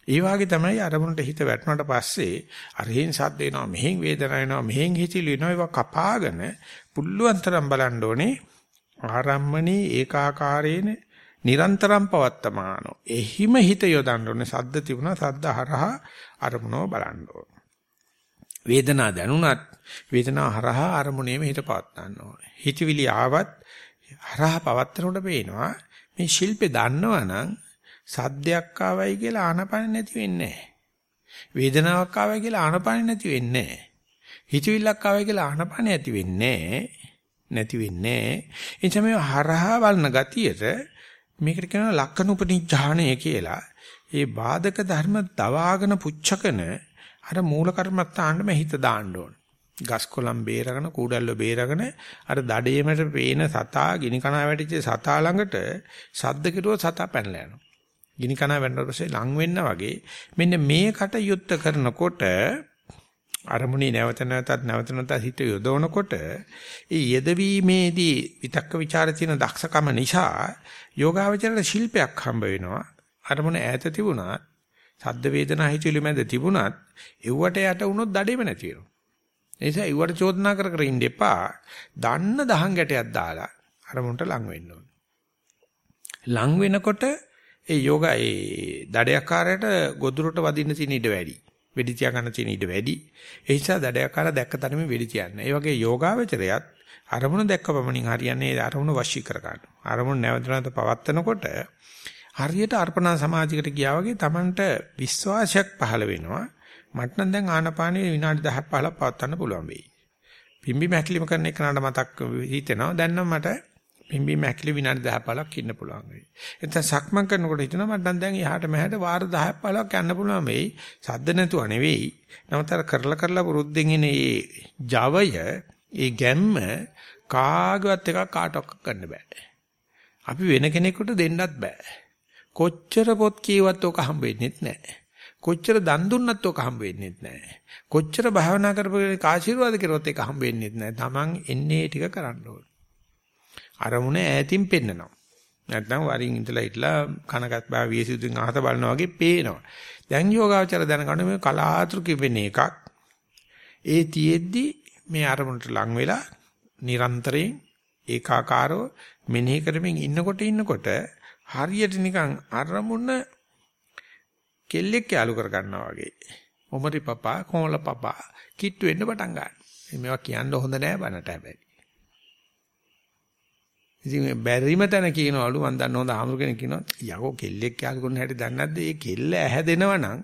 ඒ වගේ තමයි අරමුණට හිත වැටුණාට පස්සේ අරහෙන් සද්ද එනවා මෙහෙන් වේදනාව එනවා මෙහෙන් හිතිලි එනවා ඒවා කපාගෙන පුල්ලුවන් තරම් බලන්න ඕනේ. ආරම්මණී ඒකාකාරේන නිරන්තරම් පවත්තමානෝ. එහිම හිත යොදන්න ඕනේ. සද්ද තිබුණා සද්ද හරහා අරමුණව බලන්න ඕනේ. වේදනාව දැනුණත් වේදනාව හරහා අරමුණේම හිත පවත්වන්න ඕනේ. හිතවිලි ආවත් හරහා පවත්තරනකොට පේනවා මේ ශිල්පේ දන්නවනම් සද්දයක් ආවයි කියලා ආනපන නැති වෙන්නේ නැහැ. වේදනාවක් ආවයි කියලා ආනපන නැති වෙන්නේ නැහැ. හිතවිල්ලක් ආවයි කියලා ආනපන ඇති වෙන්නේ නැති වෙන්නේ. එනිසා මේ හරහා බලන ගතියට මේකට කියනවා ලක්කනුපනිඥාණය කියලා. ඒ බාධක ධර්ම දවාගෙන පුච්චකන අර මූල කර්මත්තාන්නම හිත දාන්න ඕන. ගස් කොළන් බේරගෙන කූඩල්ල බේරගෙන අර දඩේමට පේන සතා ගිනි කනා වැටිච්ච සතා ළඟට සද්ද කෙරුවොත් සතා පැනලා යනවා. ගිනි කනා වැටෙනකොට පස්සේ ලං වෙන්න වගේ මෙන්න මේ කටයුත්ත කරනකොට අරමුණේ නැවත නැවතත් නැවත නැවතත් හිත යොදවනකොට ඒ යෙදවීමේදී විතක්ක ਵਿਚාර තියෙන දක්ෂකම නිසා යෝගාවචරයට ශිල්පයක් හම්බ වෙනවා. අරමුණ ඈත තිබුණත්, සද්ද වේදනා හිතුවිලි මැද තිබුණත්, එව්වට යට වුණොත් දඩේම නැති වෙනවා. ඒ නිසා එව්වට චෝදනා කර කර ඉන්න එපා. දන්න දහං ගැටයක් දාලා අරමුණට ලං වෙන්න ඕනේ. ලං වෙනකොට ඒ යෝග ඒ දඩයක්කාරයට ගොදුරට වදින්න තියෙන ඉඩ වැඩි. වෙඩි තියා ගන්න තියෙන ඉඩ වැඩි. ඒ නිසා දඩයක්කාර දැක්ක තරමේ වෙඩි තියන්න. ඒ වගේ යෝගාවචරයත් අරමුණ දැක්ක පමණින් හරියන්නේ අරමුණ වශී කර ගන්න. අරමුණ නැවත නැවත පවත්නකොට හරියට අර්පණා සමාධියකට ගියා වගේ Tamanට විශ්වාසයක් පහළ වෙනවා. මට නම් දැන් ආනපානෙ විනාඩි 10ක් 15ක් පවත්වන්න පුළුවන් වෙයි. පිම්බි මැකිලිම කරන එක නඩ මතක් හිතෙනවා. දැන් නම් මට පිම්බි මැකිලි විනාඩි 10ක් 15ක් ඉන්න පුළුවන් වෙයි. එතන සක්මන් කරනකොට හිතනවා මට නම් දැන් එහාට මෙහාට වාර 10ක් 15ක් යන්න පුළුවන් වෙයි. සද්ද නැතුව නෙවෙයි. නමුත් අර කරලා කරලා පුරුද්දෙන් එන මේ ජවය, ඒ ගැම්ම කාගවත් එකක් කාටවත් ගන්න බෑ. අපි වෙන කෙනෙකුට දෙන්නත් බෑ. කොච්චර පොත් කියවත් ඔක හම්බ වෙන්නේ නැහැ. කොච්චර දන් දුන්නත් ඔක හම්බ වෙන්නේ නැහැ. කොච්චර භාවනා කරපුවා ආශිර්වාද කරොත් ඒක හම්බ වෙන්නේ නැහැ. Taman එන්නේ ටික කරන්න ඕන. අරමුණ ඈතින් පෙන්නනවා. නැත්නම් වරින් ඉඳලා ඉట్లా කනකත් බා වියසුදුන් අහත බලනවා වගේ පේනවා. දැන් යෝගාවචර දැනගන්න මේ කලාතුරකින් වෙන එකක්. ඒ තියෙද්දි මේ අරමුණට ලං වෙලා නිරන්තරයෙන් ඒකාකාරව මෙනෙහි කරමින් ඉන්නකොට ඉන්නකොට හරියට නිකන් අරමුණ කෙල්ලෙක් යාලු කර ගන්නවා වගේ. ඔමරි පපා කොමල පපා කිට්ටු වෙන්න පටන් ගන්නවා. මේවා කියන්න හොඳ නෑ බනට හැබැයි. ඉතින් බැරිම තැන කියනවලු මම දන්න හොඳ ආමුරු කෙනෙක් කියනවා යකෝ කෙල්ලෙක් යාලු කරන හැටි දන්නේ නැද්ද? ඒ කෙල්ල ඇහැදෙනවා නම්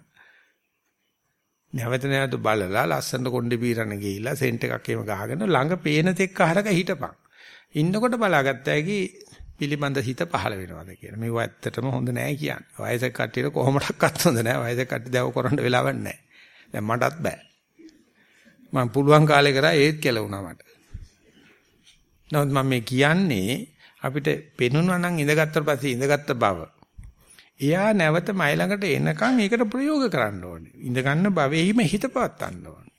නැවත නැවත බලලා ලස්සනට කොණ්ඩේ පීරන ගිහිල්ලා සෙන්ට් එකක් එහෙම ගහගෙන ළඟ පේන තෙක් අහරක හිටපන්. ඉන්නකොට බලාගත්තා කි පිළිබඳ හිත පහළ වෙනවාද කියලා. මේව ඇත්තටම හොඳ නෑ කියන්නේ. වයසක කට්ටියට කොහොමඩක්වත් හොඳ නෑ. වයසක කට්ටිය දැව කරන්න වෙලාවක් නෑ. දැන් මටත් බෑ. මම පුළුවන් කාලේ කරා ඒත් කියලා වුණා මට. නමුත් මම මේ කියන්නේ අපිට පෙනුනා නම් ඉඳගත්තට පස්සේ ඉඳගත්ත බව. එයා නැවත මයි ළඟට එනකන් ඒකට ප්‍රයෝග කරන්න ඕනේ. ඉඳ ගන්න භවෙහිම හිත පවත්වන්න ඕනේ.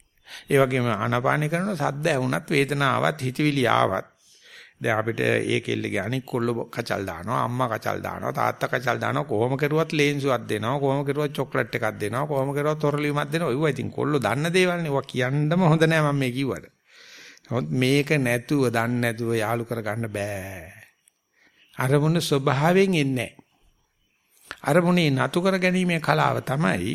ඒ වගේම ආනාපාන කරන සද්ද ඇහුණත් වේදනාවක් හිතවිලි ආවත් දැන් අපිට ඒ කෙල්ලගේ අනික් කොල්ල කචල් දානවා අම්මා කචල් දානවා තාත්තා කචල් දානවා කොහොම කරුවත් ලේන්සුවක් දෙනවා කොහොම කරුවත් චොක්ලට් එකක් දෙනවා කොහොම කරුවත් තොරලියුමක් දෙනවා. ඒවා ඉතින් කොල්ල දන්න දේවල් නේ ඒවා කියන්නම හොඳ නෑ මම මේ කිව්වට. නමුත් මේක නැතුව දන්නේ නැතුව යාලු කරගන්න බෑ. අරමුණ ස්වභාවයෙන් එන්නේ අරමුණේ නතු කර ගැනීමේ කලාව තමයි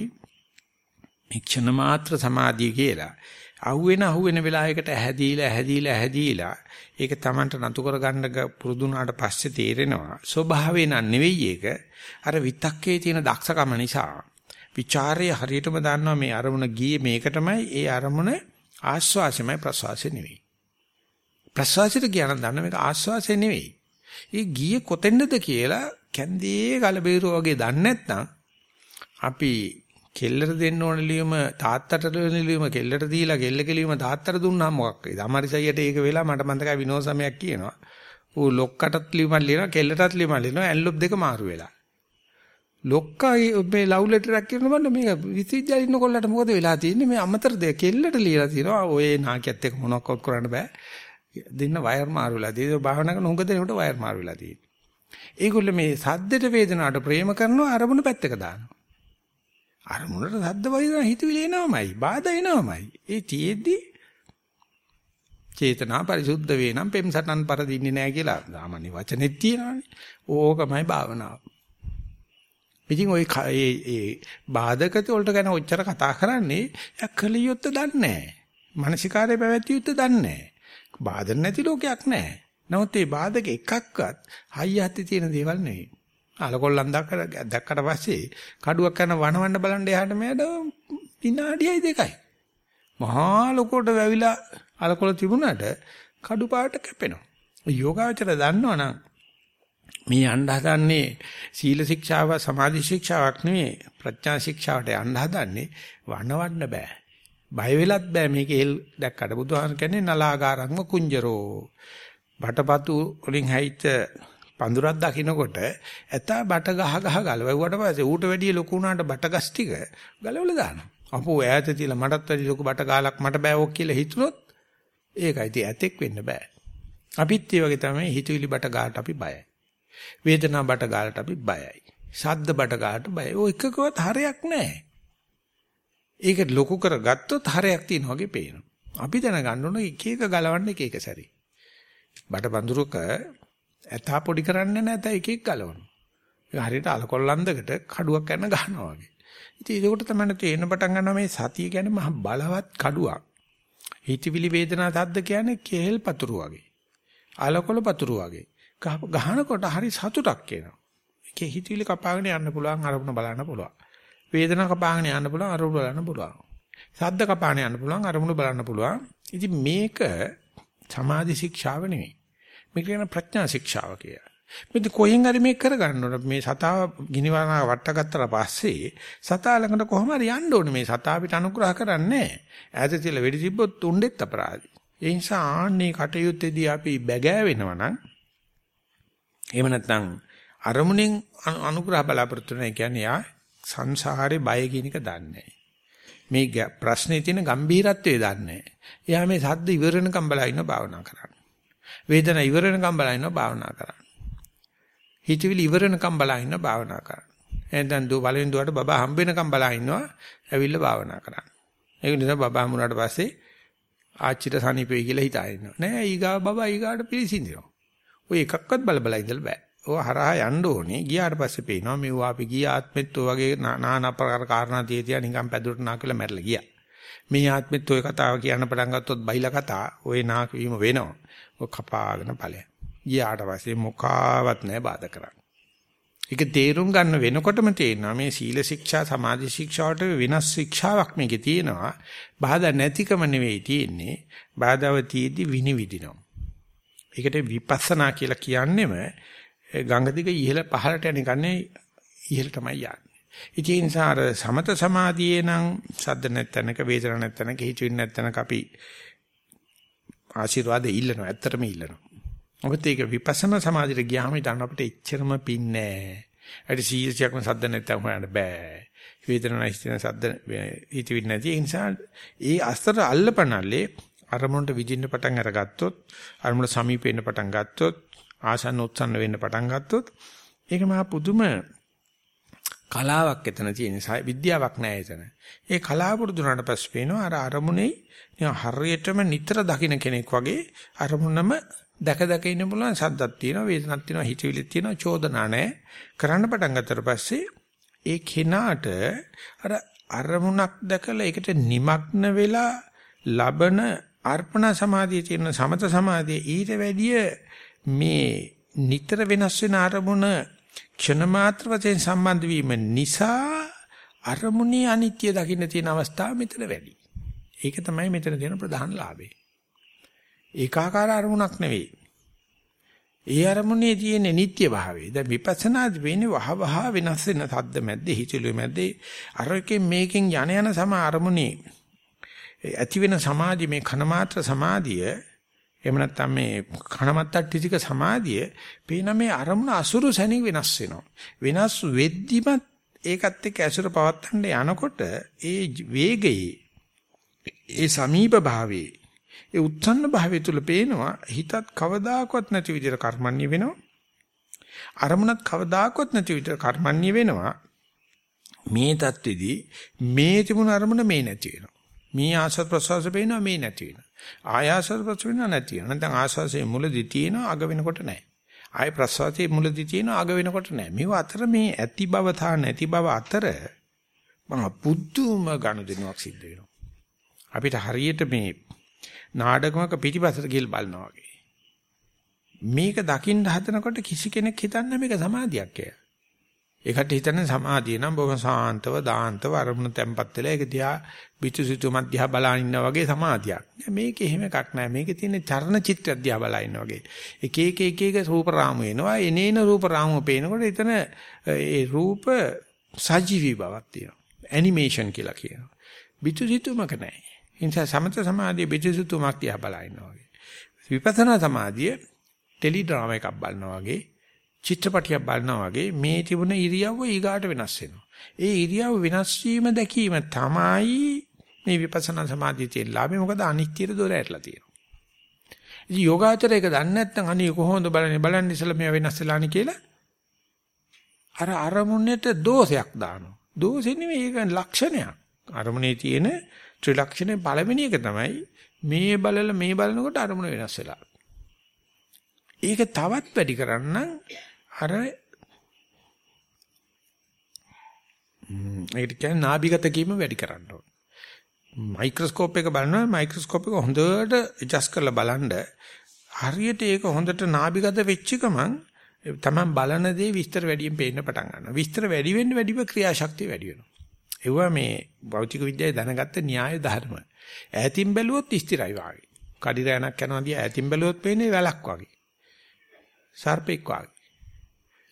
මික්ෂණ මාත්‍ර සමාධිය කියලා. අහුවෙන අහුවෙන වෙලාවයකට ඇහැදීලා ඇහැදීලා ඇහැදීලා ඒක Tamanට නතු කරගන්න පුරුදුනාට පස්සේ තේරෙනවා. ස්වභාවය නන් නෙවෙයි ඒක. අර විතක්කේ තියෙන දක්ෂකම නිසා ਵਿਚාරයේ හරියටම දන්නවා මේ අරමුණ ගියේ මේකටමයි ඒ අරමුණ ආස්වාසයමයි ප්‍රසවාසය නෙවෙයි. ප්‍රසවාසයට කියන දන්න මේක ආස්වාසය නෙවෙයි. ඒ ගියේ කොතෙන්ද කියලා කැන්දේ ගලබේරුව වගේ දන්නේ නැත්නම් අපි කෙල්ලට දෙන්න ඕන ලියුම තාත්තට දෙන්න ලියුම කෙල්ලට දීලා කෙල්ල කෙලියුම තාත්තට දුන්නා මොකක් වේද? අමාරිසයියට ඒක වෙලා මට මතකයි විනෝද සමයක් කියනවා. ඌ ලොක්කටත් ලියුමක් ලියනවා කෙල්ලටත් ලියුමක් ලියනවා ඇන්ලොප් දෙක මාරු වෙලා. ලොක්කා මේ ලව් ලෙටරයක් කියන බන්න මේ විශ්වවිද්‍යාලේ ඉන්න කොල්ලට මොකද වෙලා තියෙන්නේ මේ අමතර දෙය කෙල්ලට ලියලා තියෙනවා ඔය නාකියත් එක්ක මොනවක්වත් කරන්න බෑ දෙන්න වයර් මාරු වෙලා තියෙනවා භාවනා කරන උඟ දෙනකොට වයර් මාරු වෙලා තියෙනවා ඒගොල්ල මේ සද්දට වේදනාවට ප්‍රේම කරනවා අරමුණ පැත්තක දානවා අරමුණට සද්ද වයින් හිතවිලි එනවමයි බාධා එනවමයි. ඒ තියෙද්දි චේතනා පරිසුද්ධ වේ නම් පෙම් සටන් පරදින්නේ නැහැ කියලා සාමාන්‍ය වචනෙත් තියෙනවානේ. ඕකමයි භාවනාව. ඉතින් ওই ඒ ඒ බාධකත වලට ගැන ඔච්චර කතා කරන්නේ යකලියොත් දන්නේ නැහැ මානසිකාරය පැවැත්වියොත් දන්නේ නැහැ බාධක නැති ලෝකයක් නැහැ නමුත් මේ බාධක එකක්වත් හයියත් තියෙන දේවල් නෙවෙයි. අලකොල්ලන් දැක්කට පස්සේ කඩුවක් කරන වනවන්න බලන්න එහාට මෙයාට විනාඩියයි දෙකයි. මහා ලොකෝට වැවිලා අලකොල තිබුණාට කඩු පාට කැපෙනවා. යෝගාවචර දන්නවනම් මේ යන්න හදන්නේ සීල ශික්ෂාව සමාධි ශික්ෂාවක් නෙවෙයි ප්‍රඥා ශික්ෂාවට යන්න හදන්නේ වනවන්න බෑ. බය වෙලත් බෑ මේක එල් දැක්කට බුදුහාම කියන්නේ නලාගාරම්ම කුංජරෝ. බටපතු වලින් හැයිච්ච පඳුරක් දකින්නකොට ඇතා බට ගහ ගහ ගලවුවට පස්සේ ඌට වැඩිය ලොකු වුණාට බට ගස් ටික ගලවලා දානවා. අපෝ ඈත තියලා මටත් වැඩි ලොකු බට ගාලක් මට බෑ ඕක කියලා හිතුනොත් ඒකයි ඉතින් ඇතෙක් වෙන්න බෑ. අපිත් ඒ වගේ තමයි හිතවිලි බට ගාලට අපි බයයි. වේදනා බට ගාලට අපි බයයි. ශබ්ද බට ගාලට බයයි. ඔය එකකවත් හරයක් නැහැ. ඒක ලොකු කරගත්තොත් හරයක් තියෙනවා වගේ පේනවා. අපි දැනගන්න ඕන එක එක ගලවන්න එක එක සැරේ. බට බඳුරක ඇතා පොඩි කරන්නේ නැත එක එක ගලවනවා. ඒක හරියට අලකොල්ලන්දකට කඩුවක් යන ගන්නවා වගේ. ඉතින් ඒකට තමයි තේරෙන පටන් ගන්නවා මේ සතිය කියන්නේ මහ බලවත් කඩුවක්. හිතවිලි වේදනා තද්ද කියන්නේ කෙහෙල් පතුරු වගේ. අලකොල පතුරු වගේ. ගහනකොට හරි සතුටක් එනවා. ඒකේ හිතවිලි කපාගෙන යන්න පුළුවන් අරමුණ බලන්න පුළුවන්. වේදනා කපාගෙන යන්න පුළුවන් අරමුණ බලන්න පුළුවන්. සද්ද කපාගෙන යන්න පුළුවන් අරමුණ බලන්න පුළුවන්. ඉතින් මේක සමාධි ශික්ෂාව නෙවෙයි. මේක කියන ප්‍රඥා ශික්ෂාව කියලා. මෙතන කොහෙන් හරි මේක කරගන්න ඕන. මේ සතා ගිනිවනා වට්ටගත්තට පස්සේ සතා ළඟට කොහොම හරි යන්න ඕනේ. මේ සතා අපිට අනුග්‍රහ කරන්නේ ඈත තියලා වෙඩි තිබ්බොත් උණ්ඩෙත් අපරාධي ඒ නිසා ආන්නේ කටයුත්තේදී අපි බැගෑ වෙනවා නම් එහෙම නැත්නම් අරමුණෙන් අනුග්‍රහ බලාපොරොත්තු වෙන කියන්නේ යා සංසාරේ බය කියන එක දන්නේ මේ ප්‍රශ්නේ තියෙන ගැඹීරත්වය දන්නේ එයා මේ සද්ද ඉවර වෙනකම් බලා ඉන්න භාවනා කරන්න. වේදනා ඉවර වෙනකම් බලා ඉන්න භාවනා කරන්න හිතවිලි ඉවර වෙනකම් බලා ඉන්න භාවනා කරන්න. එහෙනම් දු බලෙන් දුවට බබා හම්බ වෙනකම් බලා ඉන්නවා ඇවිල්ලා භාවනා කරන්න. ඒක නිසා බබා හම්බුනාට පස්සේ ආච්චිට සනීපෙයි කියලා හිතා ඉන්නවා. නෑ ඊගා බබා ඊගාට පිළිසින්දිනවා. ඔය එකක්වත් බල බල ඉඳලා බෑ. ඔය හරහා යන්න ඕනේ. ගියාට පස්සේ පේනවා මේවා අපි ගිය ආත්මෙත් ඔය වගේ নানা ආකාර කාරණා තියතියා නිකන් පැදුරට නා කියලා මැරලා ගියා. මේ ආත්මෙත් ඔය කතාව කියන්න පටන් ගත්තොත් බයිලා කතා ඔය නාක වීම වෙනවා. ඔය කපාගෙන ඵලයක්. ගියාට පස්සේ මොකාවත් නැහැ බාධා කරන්නේ. ඒක තේරුම් ගන්න වෙනකොටම තේරෙනවා මේ සීල ශික්ෂා සමාධි ශික්ෂාවට වෙනස් ශික්ෂාවක් මේකේ තියෙනවා. බාධා නැතිකම නෙවෙයි තියෙන්නේ. බාධාව තියේදී විනිවිදිනවා. ඒකට විපස්සනා කියලා කියන්නේම ගංගා දිග ඉහළ පහළට යන කන්නේ ඉහළ තමයි යන්නේ. ඉතින් ඒ නිසා අර සමත සමාධියේ නම් සද්ද නැත්තනක වේදන නැත්තනක හිතවින් නැත්තනක අපි ආශිර්වාදෙ ඉල්ලනවා. ඇත්තටම ඉල්ලනවා. මොකද ඒක විපස්සනා සමාධියට ගියාම ඊටන් අපිට එච්චරම පින්නේ නැහැ. ඒත් සීලසියක්ම සද්ද නැත්නම් හොයන්න බෑ. වේදනාවක් හිතෙන සද්ද හිතවිලි නැති ඒ නිසා ඒ අස්තර අල්ලපනල්ලේ අරමුණට විදින්න පටන් අරගත්තොත් අරමුණ සමීප වෙන්න පටන් ගත්තොත් ආසන්න උත්සන්න වෙන්න පටන් ගත්තොත් ඒක මහා පුදුම කලාවක් එතන තියෙන විද්‍යාවක් නෑ එතන. ඒ කලාව පුරුදුනාට පස්සේ පේනවා අර අරමුණේ හරියටම නිතර දකින්න කෙනෙක් වගේ අරමුණම දැක දැක ඉන්න පුළුවන් සද්දක් තියෙනවා වේදනක් තියෙනවා හිතවිලිත් තියෙනවා චෝදනා නැහැ කරන්න පටන් ගත්තට පස්සේ ඒ කෙනාට අර අරමුණක් දැකලා ඒකට নিমগ্ন වෙලා ලබන අර්පණ සමාධිය තියෙන සමත සමාධිය ඊට වැඩිය මේ නිතර වෙනස් වෙන අරමුණ ක්ෂණ මාත්‍ර වශයෙන් සම්බන්ධ වීම නිසා අරමුණේ අනිත්‍ය දකින්න තියෙන අවස්ථාව මෙතන වැඩි. ඒක තමයි මෙතන තියෙන ප්‍රධාන ලාභය. ඒකාකාර අරමුණක් නෙවෙයි. ඒ අරමුණේ තියෙන නිට්ටය භාවය. දැන් විපස්සනාදී වෙන්නේ වහ වහ වෙනස් වෙන සද්ද මැද්දේ හිචලු මැද්දේ අරකින් මේකෙන් යන යන සම අරමුණේ ඇති වෙන සමාධි මේ කනමාත්‍ර සමාධිය එහෙම නැත්නම් මේ කනමත්තට්ටිතික සමාධිය පේන මේ අරමුණ අසුරු සැනින් වෙනස් වෙනවා. වෙනස් වෙද්දිමත් ඒකත් එක්ක ඇසුර පවත්තන්න යනකොට ඒ වේගයේ ඒ සමීප භාවයේ ඒ උත්සන්න භාවය තුල පේනවා හිතත් කවදාකවත් නැති විදිහට කර්මන්නේ වෙනවා. අරමුණත් කවදාකවත් නැති විදිහට කර්මන්නේ වෙනවා. මේ தත්ත්වෙදී මේ තිබුණ අරමුණ මේ නැති වෙනවා. මේ ආසත් ප්‍රසවාස පේනවා මේ නැති වෙනවා. ආයාස ප්‍රසවාස වෙනවා නැති වෙනවා. නැත්නම් ආස්වාසයේ මුලදී තියෙනවා අග වෙනකොට නැහැ. ආය ප්‍රසවාසයේ මුලදී තියෙනවා අග වෙනකොට නැහැ. මේව අතර මේ ඇති බව තා නැති බව අතර මම පුදුම ගනුදෙනුවක් සිද්ධ වෙනවා. අපිට හරියට මේ නාඩගමක පිටිපස්සට ගිහින් බලනවා වගේ. මේක දකින්න හදනකොට කිසි කෙනෙක් හිතන්නේ මේක සමාධියක් කියලා. ඒකට හිතන්නේ සමාධිය නම් බොහොම සාන්තව දාන්තව අරමුණ තැම්පත් වෙලා ඒක දිහා පිටුසිතු මධ්‍යහ බලාගෙන ඉන්නා වගේ සමාධියක්. මේක එහෙම එකක් නෑ. මේකේ තියෙන චර්ණ චිත්‍රය දිහා බලා ඉන්නා වගේ. එක එක එක එක රූප රාමු එනවා. එනේන රූප රාමු පේනකොට එතන ඒ රූප සජීවී බවක් තියෙනවා. ඇනිමේෂන් කියලා කියනවා. පිටුසිතුමක නෑ. ඒ නිසා සමත සමාධිය පිටිසුතුමක් තියා බලා ඉන්නවා වගේ. විපස්සනා සමාධිය ටෙලි ඩ්‍රාමා එකක් බලනවා වගේ චිත්‍රපටියක් බලනවා වගේ මේ තිබුණ ඉරියව්ව ඊගාට වෙනස් වෙනවා. ඒ ඉරියව් වෙනස් වීම දැකීම තමයි මේ විපස්සනා සමාධියේ තියෙන ලාභය. මොකද අනිත්‍යයට දොර ඇරලා තියෙනවා. ඉතින් යෝගාචරය ඒක දන්නේ නැත්නම් අනේ කොහොමද බලන්නේ බලන්න ඉස්සලා මේවා වෙනස් වෙලානේ කියලා අර අරමුණට දෝෂයක් දානවා. දෝෂෙ නෙමෙයි ඒක ලක්ෂණයක්. අරමුණේ තියෙන ත්‍රිලක්ෂණේ පළවෙනි එක තමයි මේ බලල මේ බලනකොට අරමුණ වෙනස් වෙලා. ඒක තවත් වැඩි කරන්න අර ඒකට කියන්නේ නාභිගත කීම වැඩි කරන්න ඕන. මයික්‍රොස්කෝප් එක බලනවා මයික්‍රොස්කෝප් එක හොඳට ඇඩ්ජස්ට් කරලා බලනද හරියට ඒක හොඳට නාභිගත වෙච්ච ගමන් තමන් බලන දේ විස්තර වැඩියෙන් පේන්න පටන් ගන්නවා. විස්තර වැඩි වෙන්න වැඩිව ක්‍රියාශක්තිය වැඩි වෙනවා. ඒවා මේ භෞතික විද්‍යාවේ දැනගත්ත න්‍යාය ධර්ම. ඈතින් බැලුවොත් ස්ථිරයි වාගේ. කඩිරෑනක් යනවා දිහා ඈතින් බැලුවොත් පේන්නේ වැලක් වාගේ. සර්පෙක් වාගේ.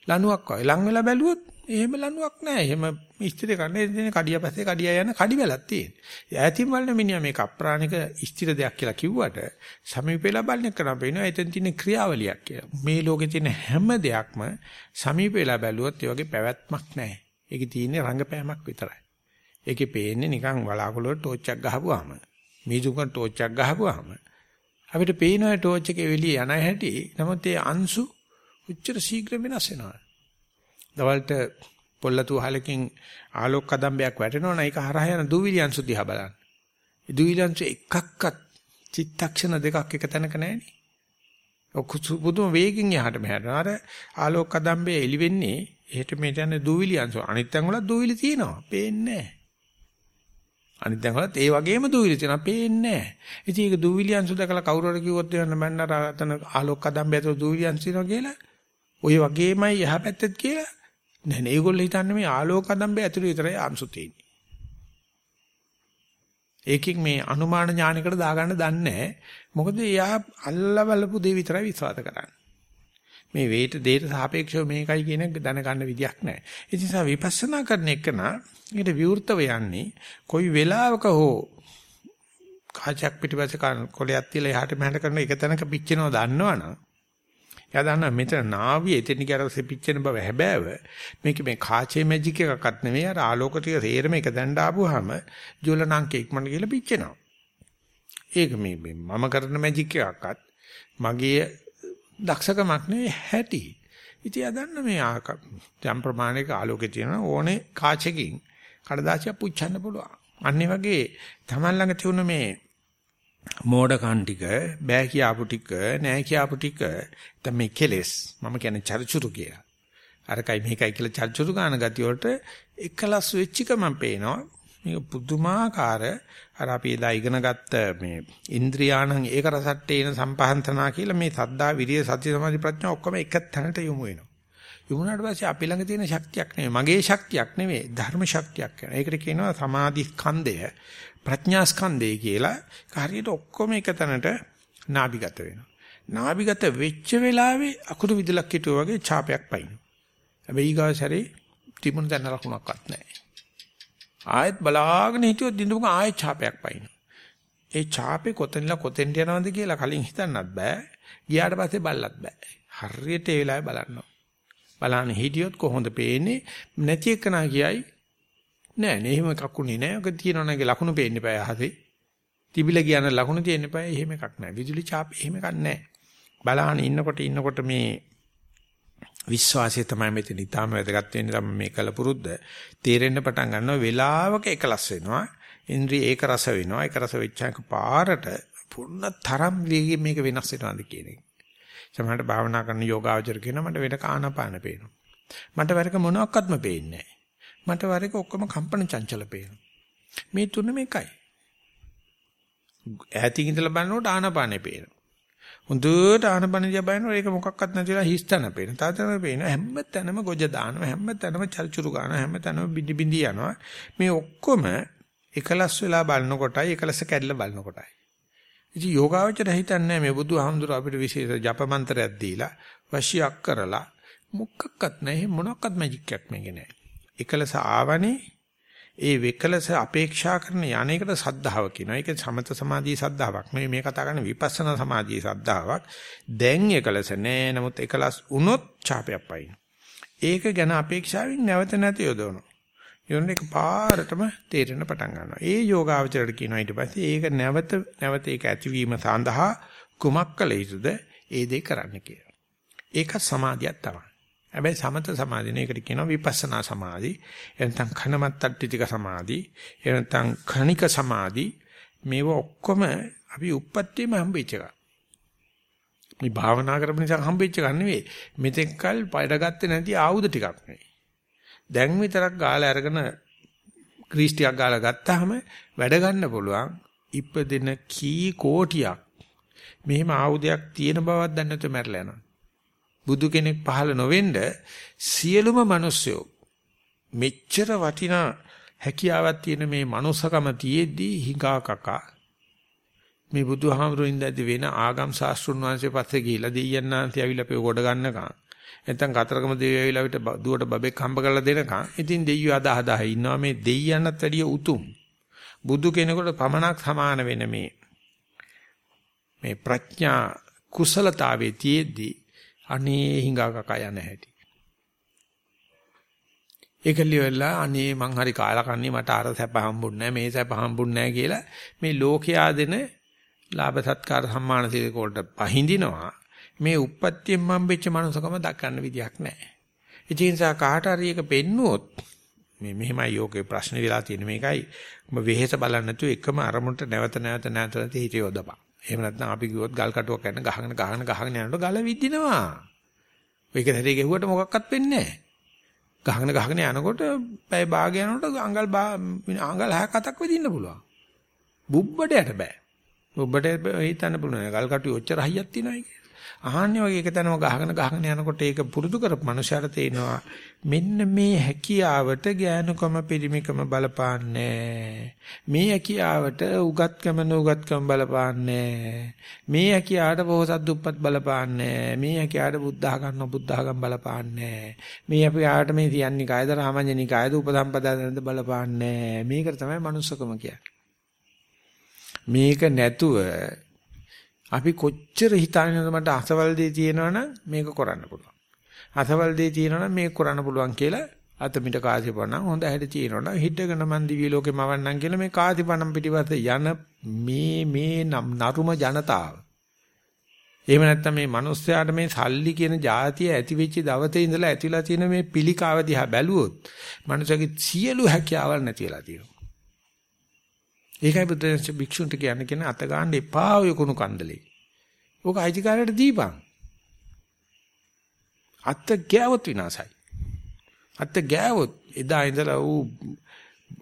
ලණුවක් වාගේ. ලං වෙලා බැලුවොත් එහෙම ලණුවක් නැහැ. එහෙම ස්ථිර කන්නේ දෙන කඩිය පස්සේ කඩිය යන කඩි වැලක් තියෙන. ඈතින් බලන මිනිහා මේක අප්‍රාණික ස්ථිර දෙයක් කියලා කිව්වට සමීපෙලා බලන කරා පේනවා එතන තියෙන ක්‍රියාවලියක් කියලා. මේ ලෝකේ තියෙන හැම දෙයක්ම සමීපෙලා බැලුවොත් ඒ වගේ පැවැත්මක් නැහැ. ඒකේ තියෙන්නේ රංගපෑමක් විතරයි. ඒකේ පේන්නේ නිකන් වලාකුළු වල ටෝච් එකක් ගහපුවාම මීදුකන් ටෝච් එකක් ගහපුවාම අපිට පේනවා ටෝච් එකේ එළිය යන හැටි. නමුත් ඒ අංශු උච්චර ශීඝ්‍ර වෙනස් වෙනවා. දවල්ට පොල්ලතු හලකින් ආලෝක කදම්බයක් වැටෙනවනම් ඒක හරහා යන දූවිලි අංශු දිහා බලන්න. ඒ දූවිලි අංශු එකක්වත් චිත්තක්ෂණ දෙකක් එක තැනක නැහෙනේ. ඔකුසු පුදුම වේගෙන් යහට මෙහාට. අර ආලෝක කදම්බේ එලි වෙන්නේ එහෙට මෙහෙට යන දූවිලි අංශු. අනිත් තැන් වල දූවිලි තියෙනවා. පේන්නේ නැහැ. අනිත් තැන් වලත් ඒ වගේම දූවිලි තියෙනවා. පේන්නේ නැහැ. ඉතින් ඒක දූවිලි අංශු දැකලා කවුරු හරි කිව්වොත් එන්න මන්න අර අතන ආලෝක කදම්බේ ඇතුළේ දූවිලි අංශු තියෙනවා කියලා. ওই වගේමයි යහපැත්තත් කියලා නෑ නේ ඒගොල්ලෝ හිතන්නේ මේ ආලෝක කදම්බේ ඇතුළේ විතරයි අංශු තියෙන්නේ. ඒකෙන් මේ අනුමාන ඥානයකට දාගන්න දන්නේ මොකද එයා අල්ලා බලපු දේ විතරයි විශ්වාස කරන්නේ. මේ වේට දෙයට සාපේක්ෂව මේකයි කියන එක දැනගන්න විදියක් නැහැ. ඒ නිසා විපස්සනා කරන එක නා ඊට විවෘතව යන්නේ කොයි වෙලාවක හෝ කාචක් පිටිපස්සේ කොලයක් තියලා එහාට මෙහාට කරන එක තැනක පිච්චෙනව දන්නවනම් එයා දන්නවා මෙතන නාවිය එතන කියලා සෙපිච්චෙන බව හැබෑව. මේක මේ කාචේ මැජික් එකක්වත් නෙවෙයි අර ආලෝක ටික තේරෙම එක දැන් දාපුවාම ජුවලනාංක ඉක්මනට කියලා පිච්චෙනවා. ඒක මේ මම කරන මැජික් එකක්වත් මගේ දක්ෂකමක් නෙවෙයි හැටි. ඉතින් එයා දන්න මේ යම් ප්‍රමාණයක ආලෝකේ තියෙන ඕනේ කාචෙකින් කඩදාසියක් පුච්චන්න පුළුවන්. අන්නේ වගේ Taman ළඟ තියුණු මේ මෝඩකම් ටික බෑ කියාපු ටික නෑ කියාපු ටික දැන් මේ කෙලෙස් මම කියන්නේ චරිචුරු කියලා. අරකයි මේකයි කියලා චරිචුරු ගන්න ගතිය වලට එකලස් වෙච්ච එක මම පේනවා. මේක පුදුමාකාර අර අපි එදා ඉගෙන ගත්ත මේ ඉන්ද්‍රියාණං ඒක රසට්ටේන සම්පහන්තනා කියලා මේ සද්දා විරිය සති සමාධි ප්‍රඥා ඔක්කොම එක තැනට යොමු වෙනවා. යොමුනාට පස්සේ අපි ළඟ තියෙන ශක්තියක් නෙවෙයි මගේ ශක්තියක් නෙවෙයි ධර්ම ශක්තියක් වෙනවා. ඒකට කියනවා සමාධි ස්කන්ධය ප්‍රඥා ස්කන්ධය කියලා හරියට ඔක්කොම එක තැනට නාභිගත වෙනවා. නාභිගත වෙච්ච වෙලාවේ අකුරු විදලක් හිටුවා වගේ ඡාපයක් පයින්. හැබැයි ඊගාසරේ තිබුණ තැන ලකුණක්වත් නැහැ. ආයෙත් බලාගෙන හිටියොත් දිනුක ආයෙත් ඡාපයක් පයින්. ඒ ඡාපේ කොතනලා කොතෙන්ට යනවද කියලා කලින් හිතන්නත් බෑ. ගියාට පස්සේ බලලත් බෑ. හරියට ඒ වෙලාවේ බලන්න. බලන්න හිටියොත් කොහොමද පේන්නේ? නැති එකනා කියයි නෑ නේ එහෙම එකක් උනේ නෑ. ඔක තියෙනවා නේද ලකුණු පේන්න එපා අහසේ. තිබිලා කියන ලකුණු තියෙන්න එපා. එහෙම එකක් නෑ. විදුලි ඡාප එහෙම එකක් නෑ. බලහන් ඉන්නකොට ඉන්නකොට මේ විශ්වාසය තමයි මෙතන ඊටම වැදගත් වෙන්නේ තමයි මේ කලපුරුද්ද. තේරෙන්න පටන් ගන්නවා වෙලාවක එකලස් වෙනවා. ඉන්ද්‍රිය ඒක රස වෙනවා. ඒක රස වෙච්චාක පාරට පුන්න තරම් වේගයෙන් මේක වෙනස් වෙනවාද කියන එක. සමහරට භාවනා කරන යෝගාවචර කියනවා මට වෙන කානපාන පේනවා. මට වරක මොනවත්ක්වත්ම පේන්නේ නැහැ. මට වරක ඔක්කොම කම්පන චංචල පේනවා. මේ තුනම එකයි. ඈතින් ඉඳලා බලනකොට ආනපානේ පේනවා. හොඳට ආනපාන දිහා බලනකොට ඒක මොකක්වත් නැතිලා හිස්තන පේන. තාතන පේන හැම තැනම ගොජ දානවා. හැම තැනම චල්චුරු ගන්නවා. හැම තැනම බිඳි බිඳි යනවා. මේ ඔක්කොම එකලස් වෙලා බලනකොටයි එකලස කැඩලා බලනකොටයි. ඉතින් යෝගාවචර හිතන්නේ මේ බුදුහාමුදුර අපිට විශේෂ ජප මන්ත්‍රයක් දීලා වශියක් කරලා මොකක්වත් නැහැ මොනක්වත් මැජික් එකක් මේකේ නැහැ. එකලස ආවනේ ඒ වෙකලස අපේක්ෂා කරන යන්නේකට සද්ධාව කියනවා. ඒක සමත සමාධියේ සද්ධාාවක්. මේ මේ කතා කරන්නේ විපස්සනා සමාධියේ සද්ධාාවක්. දැන් එකලස නෑ. නමුත් එකලස් වුණොත් ඡාපයක් පයින්. ඒක ගැන අපේක්ෂාවෙන් නැවත නැති යොදවනවා. යොන්න එක පාරටම තේරෙන පටන් ගන්නවා. ඒ යෝගාවචරයට කියනවා ඊට පස්සේ ඒක නැවත නැවත ඒක ඇතිවීම සඳහා කුමක් කළ යුතුද? ඒ දේ කරන්න කියලා. ඒක සමාධියක් තමයි. හැබැයි සමත සමාධිය නේකට කියනවා විපස්සනා සමාධි. එනතන් khනමත්තට්ටිතික සමාධි. එනතන් khනික සමාධි. මේව ඔක්කොම අපි උප්පත්තියම හම්බෙච්ච එක. මේ භාවනා කරපු නිසා හම්බෙච්ච එක නෙවෙයි. මෙතෙක්කල් පයරගත්තේ නැති ආයුධ ටිකක් නෙවෙයි. දැන් විතරක් ගාලා අරගෙන ක්‍රීස් ටිකක් ගාලා ගත්තාම වැඩ ගන්න පුළුවන්. ඉපදෙන කී කෝටියක් මෙහෙම ආයුධයක් තියෙන බවක් දන්නේ නැතුව මැරලා යනවා. බුදු කෙනෙක් පහළ නොවෙන්න සියලුම මිනිස්සු මෙච්චර වටිනා හැකියාවක් තියෙන මේ manussකම තියේදී හිඟා කකා. මේ බුදුහාමුදුරුවෝ ඉඳද්දි වෙන ආගම් ශාස්ත්‍රුන් වහන්සේ පස්සේ ගිහිලා දෙයයන්ාන්ති ඇවිල්ලා අපේ කොට ගන්නකම් නැත්නම් කතරගම දෙවියෝ ඇවිල්ලා විතර දුවට බබෙක් හම්බ කරලා දෙනකම් ඉතින් දෙයියෝ අදා අදා ඉන්නවා මේ දෙයයන්ට වැඩිය උතුම්. බුදු කෙනෙකුට පමණක් සමාන වෙන මේ මේ ප්‍රඥා කුසලතාවේ තියේදී අනේ හිඟා කකා යන හැටි. ඒක ලියවලා අනේ මං හරි කාලා කන්නේ මට අර සැප හම්බුන්නේ නැහැ මේ සැප හම්බුන්නේ නැහැ කියලා මේ ලෝකයා දෙන ලාභ සත්කාර සම්මාන සිලක වලට පහඳිනවා මේ උප්පත්තියෙන් මම්බෙච්ච මනුස්සකම දක්වන්න විදියක් නැහැ. ඒ නිසා කාට හරි එක පෙන්නුවොත් මේ මෙහෙමයි යෝගේ ප්‍රශ්න වෙලා තියෙන මේකයි ඔබ වෙහෙස බලන්න නැතුව එකම අරමුණට නැවත නැවත නැවත නැති හිතේ යොදපන්. එහෙම නැත්නම් අපි කිව්වොත් ගල් කටුවක් ගන්න ගහගෙන ගහගෙන ගහගෙන යනකොට ගල විදිනවා. ඒක හැරේ ගෙවුවට මොකක්වත් වෙන්නේ නැහැ. ගහගෙන ගහගෙන යනකොට පැය භාගය යනකොට අඟල් අඟල් 6ක් වෙදින්න පුළුවන්. බුබ්බඩයට බෑ. බුබ්බඩට හිතන්න පුළුවන්. ගල් කටුවේ ඔච්චර හයියක් තියෙනවා ඒක. අහන්නේ වගේ එක තැනම ගහගෙන ගහගෙන යනකොට ඒක පුරුදු කරපු මනුස්සයර තේනවා මෙන්න මේ හැකියාවට ඥානකම පිරිමිකම බලපාන්නේ. මේ හැකියාවට උගත්කම නුගත්කම බලපාන්නේ. මේ හැකියාවට පොහසත් දුප්පත් බලපාන්නේ. මේ හැකියාවට බුද්ධහ ගන්න බුද්ධහගම් බලපාන්නේ. මේ අපි ආට මේ තියන්නේ කායද රාමඤ්ඤනි කායද උපසම්පදානද බලපාන්නේ. මේකට තමයි මනුස්සකම කියන්නේ. මේක නැතුව අපි කොච්චර හිතාගෙනද මට අසවල් දේ තියෙනවනම් මේක කරන්න පුළුවන්. අසවල් දේ තියෙනවනම් මේක කරන්න පුළුවන් කියලා අතමිට කාසිපණම් හොඳ හැටි තියෙනවනම් හිටගෙන මන් දිවි ලෝකෙ මවන්නම් කියලා මේ කාසිපණම් පිටිපස්ස යන මේ මේ නරුම ජනතාව. එහෙම නැත්නම් මේ මිනිස්යාට මේ සල්ලි කියන જાතිය ඇති වෙච්ච දවසේ ඉඳලා ඇතිලා තියෙන මේ පිළිකාව දිහා බැලුවොත් මිනිසාගේ සියලු හැකියාවල් නැතිලා තියෙනවා. ඒකයි බුදුන්සේ භික්ෂුන්ට කියන්නේ කියන අත ගන්න එපා ඔය කුණු කන්දලේ. ඕක අයිතිකාරයට දීපන්. අත ගෑවොත් විනාසයි. අත ගෑවොත් එදා ඉඳලා ඌ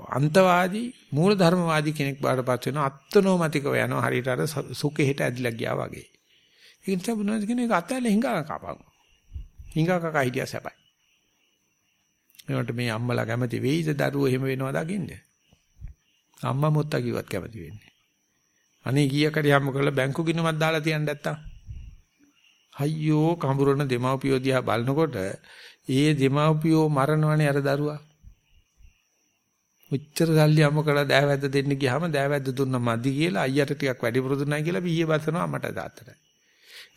අන්තවාදී මූලධර්මවාදී කෙනෙක් බාටපත් වෙනවා අත්නෝමතිකව යනවා හරියට අර සුඛෙහෙට ඇදිලා ගියා වගේ. ඒ නිසා බුදුන්සේ කියන එක අතැල හිඟා කපන්. හිඟා කකා හිටියා සැපයි. ඒකට මේ අම්මලා කැමති වෙයිද දරුවෝ එහෙම වෙනවා දකින්නේ. අම්මා මුත්තා කිව්වත් කැමති වෙන්නේ. අනේ ගියකට යම්ම කරලා බැංකු ගිණුමක් දාලා තියන්න නැත්තම්. අයියෝ කඹරන දෙමව්පියෝ දිහා බලනකොට ඒ දෙමව්පියෝ මරණවනේ අර දරුවා. උච්චර සල්ලි අම්ම කළා දෑවැද්ද දෙන්න ගියාම දෑවැද්ද දුන්න මදි කියලා අයියට ටිකක් වැඩිපුර දුන්නා කියලා බීයේ බස්සනවා අම්මට තාත්තට.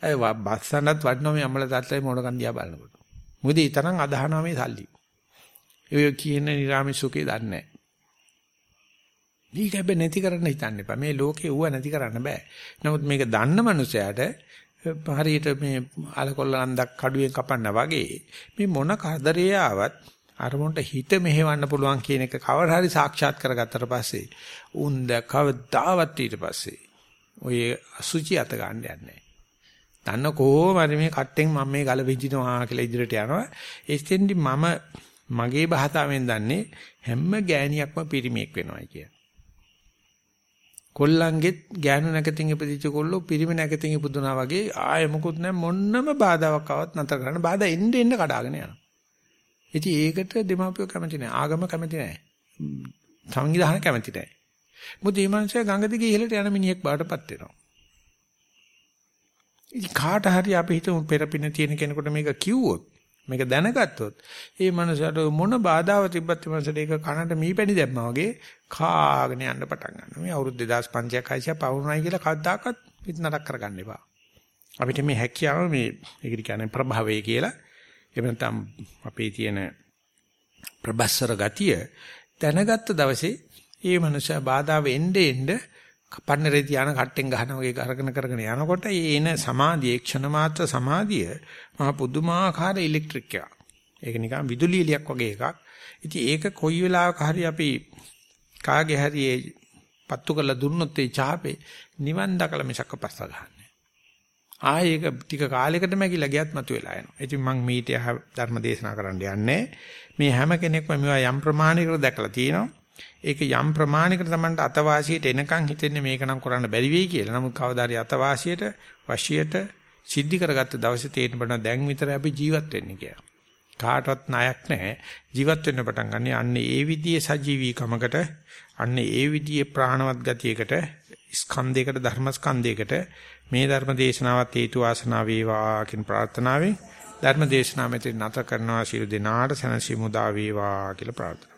අය බස්සනත් වඩනවා මේ අම්මලා තාත්තලා මොඩකන් දිහා බලනකොට. මොකද ඒ තරම් අදහනවා මේ සල්ලි. ඒ කියන නිරාමිසුකේ දන්නේ නැහැ. මේක හැබැයි නැති කරන්න හිතන්න එපා. මේ ලෝකේ ඌව නැති කරන්න බෑ. නමුත් මේක දන්න මනුස්සයාට හරියට මේ අලකොල්ල අන්දක් කඩුවෙන් කපන්න වගේ මේ මොන කරදරේ ආවත් අරමුණට හිත මෙහෙවන්න පුළුවන් කියන එක කවර හරි සාක්ෂාත් කරගත්තට පස්සේ උන් දැකවදාවත් ඊට පස්සේ ඔය අසුචි අත ගන්න යන්නේ දන්න කොහොම හරි මේ කට්ටෙන් මම මේ ගල විඳිනවා කියලා ඉදිරියට යනවා එතෙන්දි මම මගේ භාෂාවෙන් දන්නේ හැම ගෑණියක්ම පිරිමියෙක් වෙනවායි කියලා කොල්ලන්ගෙත් ගෑනු නැකතින් ඉපදිච්ච කොල්ලෝ පිරිමි නැකතින් ඉපදුනා වගේ ආයෙ මොකුත් නැහැ මොන්නම බාධාවක් ආවත් නැතර කරන්න බාධා එන්න එන්න කඩාගෙන යනවා. ඉතින් ඒකට දෙමාපියෝ කැමති නැහැ. ආගම කැමති නැහැ. සංවිධානය කැමති නැහැ. මොකද මේ මනුස්සයා ගඟ දිගේ ඉහළට යන මිනිහෙක් බාටපත් වෙනවා. ඉතින් කාට හරි අපි හිතමු පෙරපින තියෙන කෙනෙකුට මේක කිව්වොත් මේක දැනගත්තොත් ඒ මනසට මොන බාධාව තිබ්බත් මනසට ඒක කනට මීපැණි දැම්මා වගේ කාගෙන යන්න පටන් ගන්නවා. මේ අවුරුදු 2500ක් 600ක් පවුරුනායි කියලා කවදාකවත් පිට නරක කරගන්න එපා. අපිට මේ හැකියාව මේ ඒකට කියන්නේ ප්‍රභවය කියලා. එහෙම නැත්නම් අපේ තියෙන ප්‍රබස්සර ගතිය දැනගත්ත දවසේ ඒ මනුස්සයා බාධාව එන්නේ එන්නේ කපන්නරේ තියාන කට්ටෙන් ගහන වගේ කරගෙන කරගෙන යනකොට ඒ එන සමාධිය ක්ෂණ මාත්‍ර සමාධිය මහා පුදුමාකාර ඉලෙක්ට්‍රික් එකක්. ඒක නිකන් විදුලි එලියක් වගේ එකක්. ඉතින් ඒක කොයි වෙලාවක හරි අපි කාගේ හරි පත්තු කරලා දුන්නොත් ඒ චාපේ නිවන් දකලා මිසක පස්ස ගන්නෑ. ආයේ ඒක ටික කාලයකට මැකිලා ගියත් මතුවලා යනවා. ඉතින් මම මීට ධර්ම දේශනා කරන්න යන්නේ මේ හැම කෙනෙක්ම මේවා යම් ප්‍රමාණයකට දැකලා තියෙනවා. ඒක යම් ප්‍රමාණයකට Tamanට අතවාසියට එනකන් හිතෙන්නේ මේක නම් කරන්න බැරි වෙයි කියලා. නමුත් කවදාරි අතවාසියට වශියට සිද්ධි කරගත්ත දවසේ තේරෙන බණ දැන් විතර අපි ජීවත් වෙන්නේ කියලා. කාටවත් ණයක් නැහැ. ජීවත් වෙන්න පටන් ගන්න. අන්නේ ඒ විදිහේ සජීවීකමකට අන්නේ ඒ විදිහේ ප්‍රාණවත් ගතියකට ස්කන්ධයකට ධර්ම ස්කන්ධයකට මේ ධර්ම දේශනාවත් හේතු වාසනා වේවා කියන ප්‍රාර්ථනාවෙන් ධර්ම දේශනාව මෙතන නැත කරනවා ශිරු දිනාට සනසි මුදා වේවා කියලා ප්‍රාර්ථනා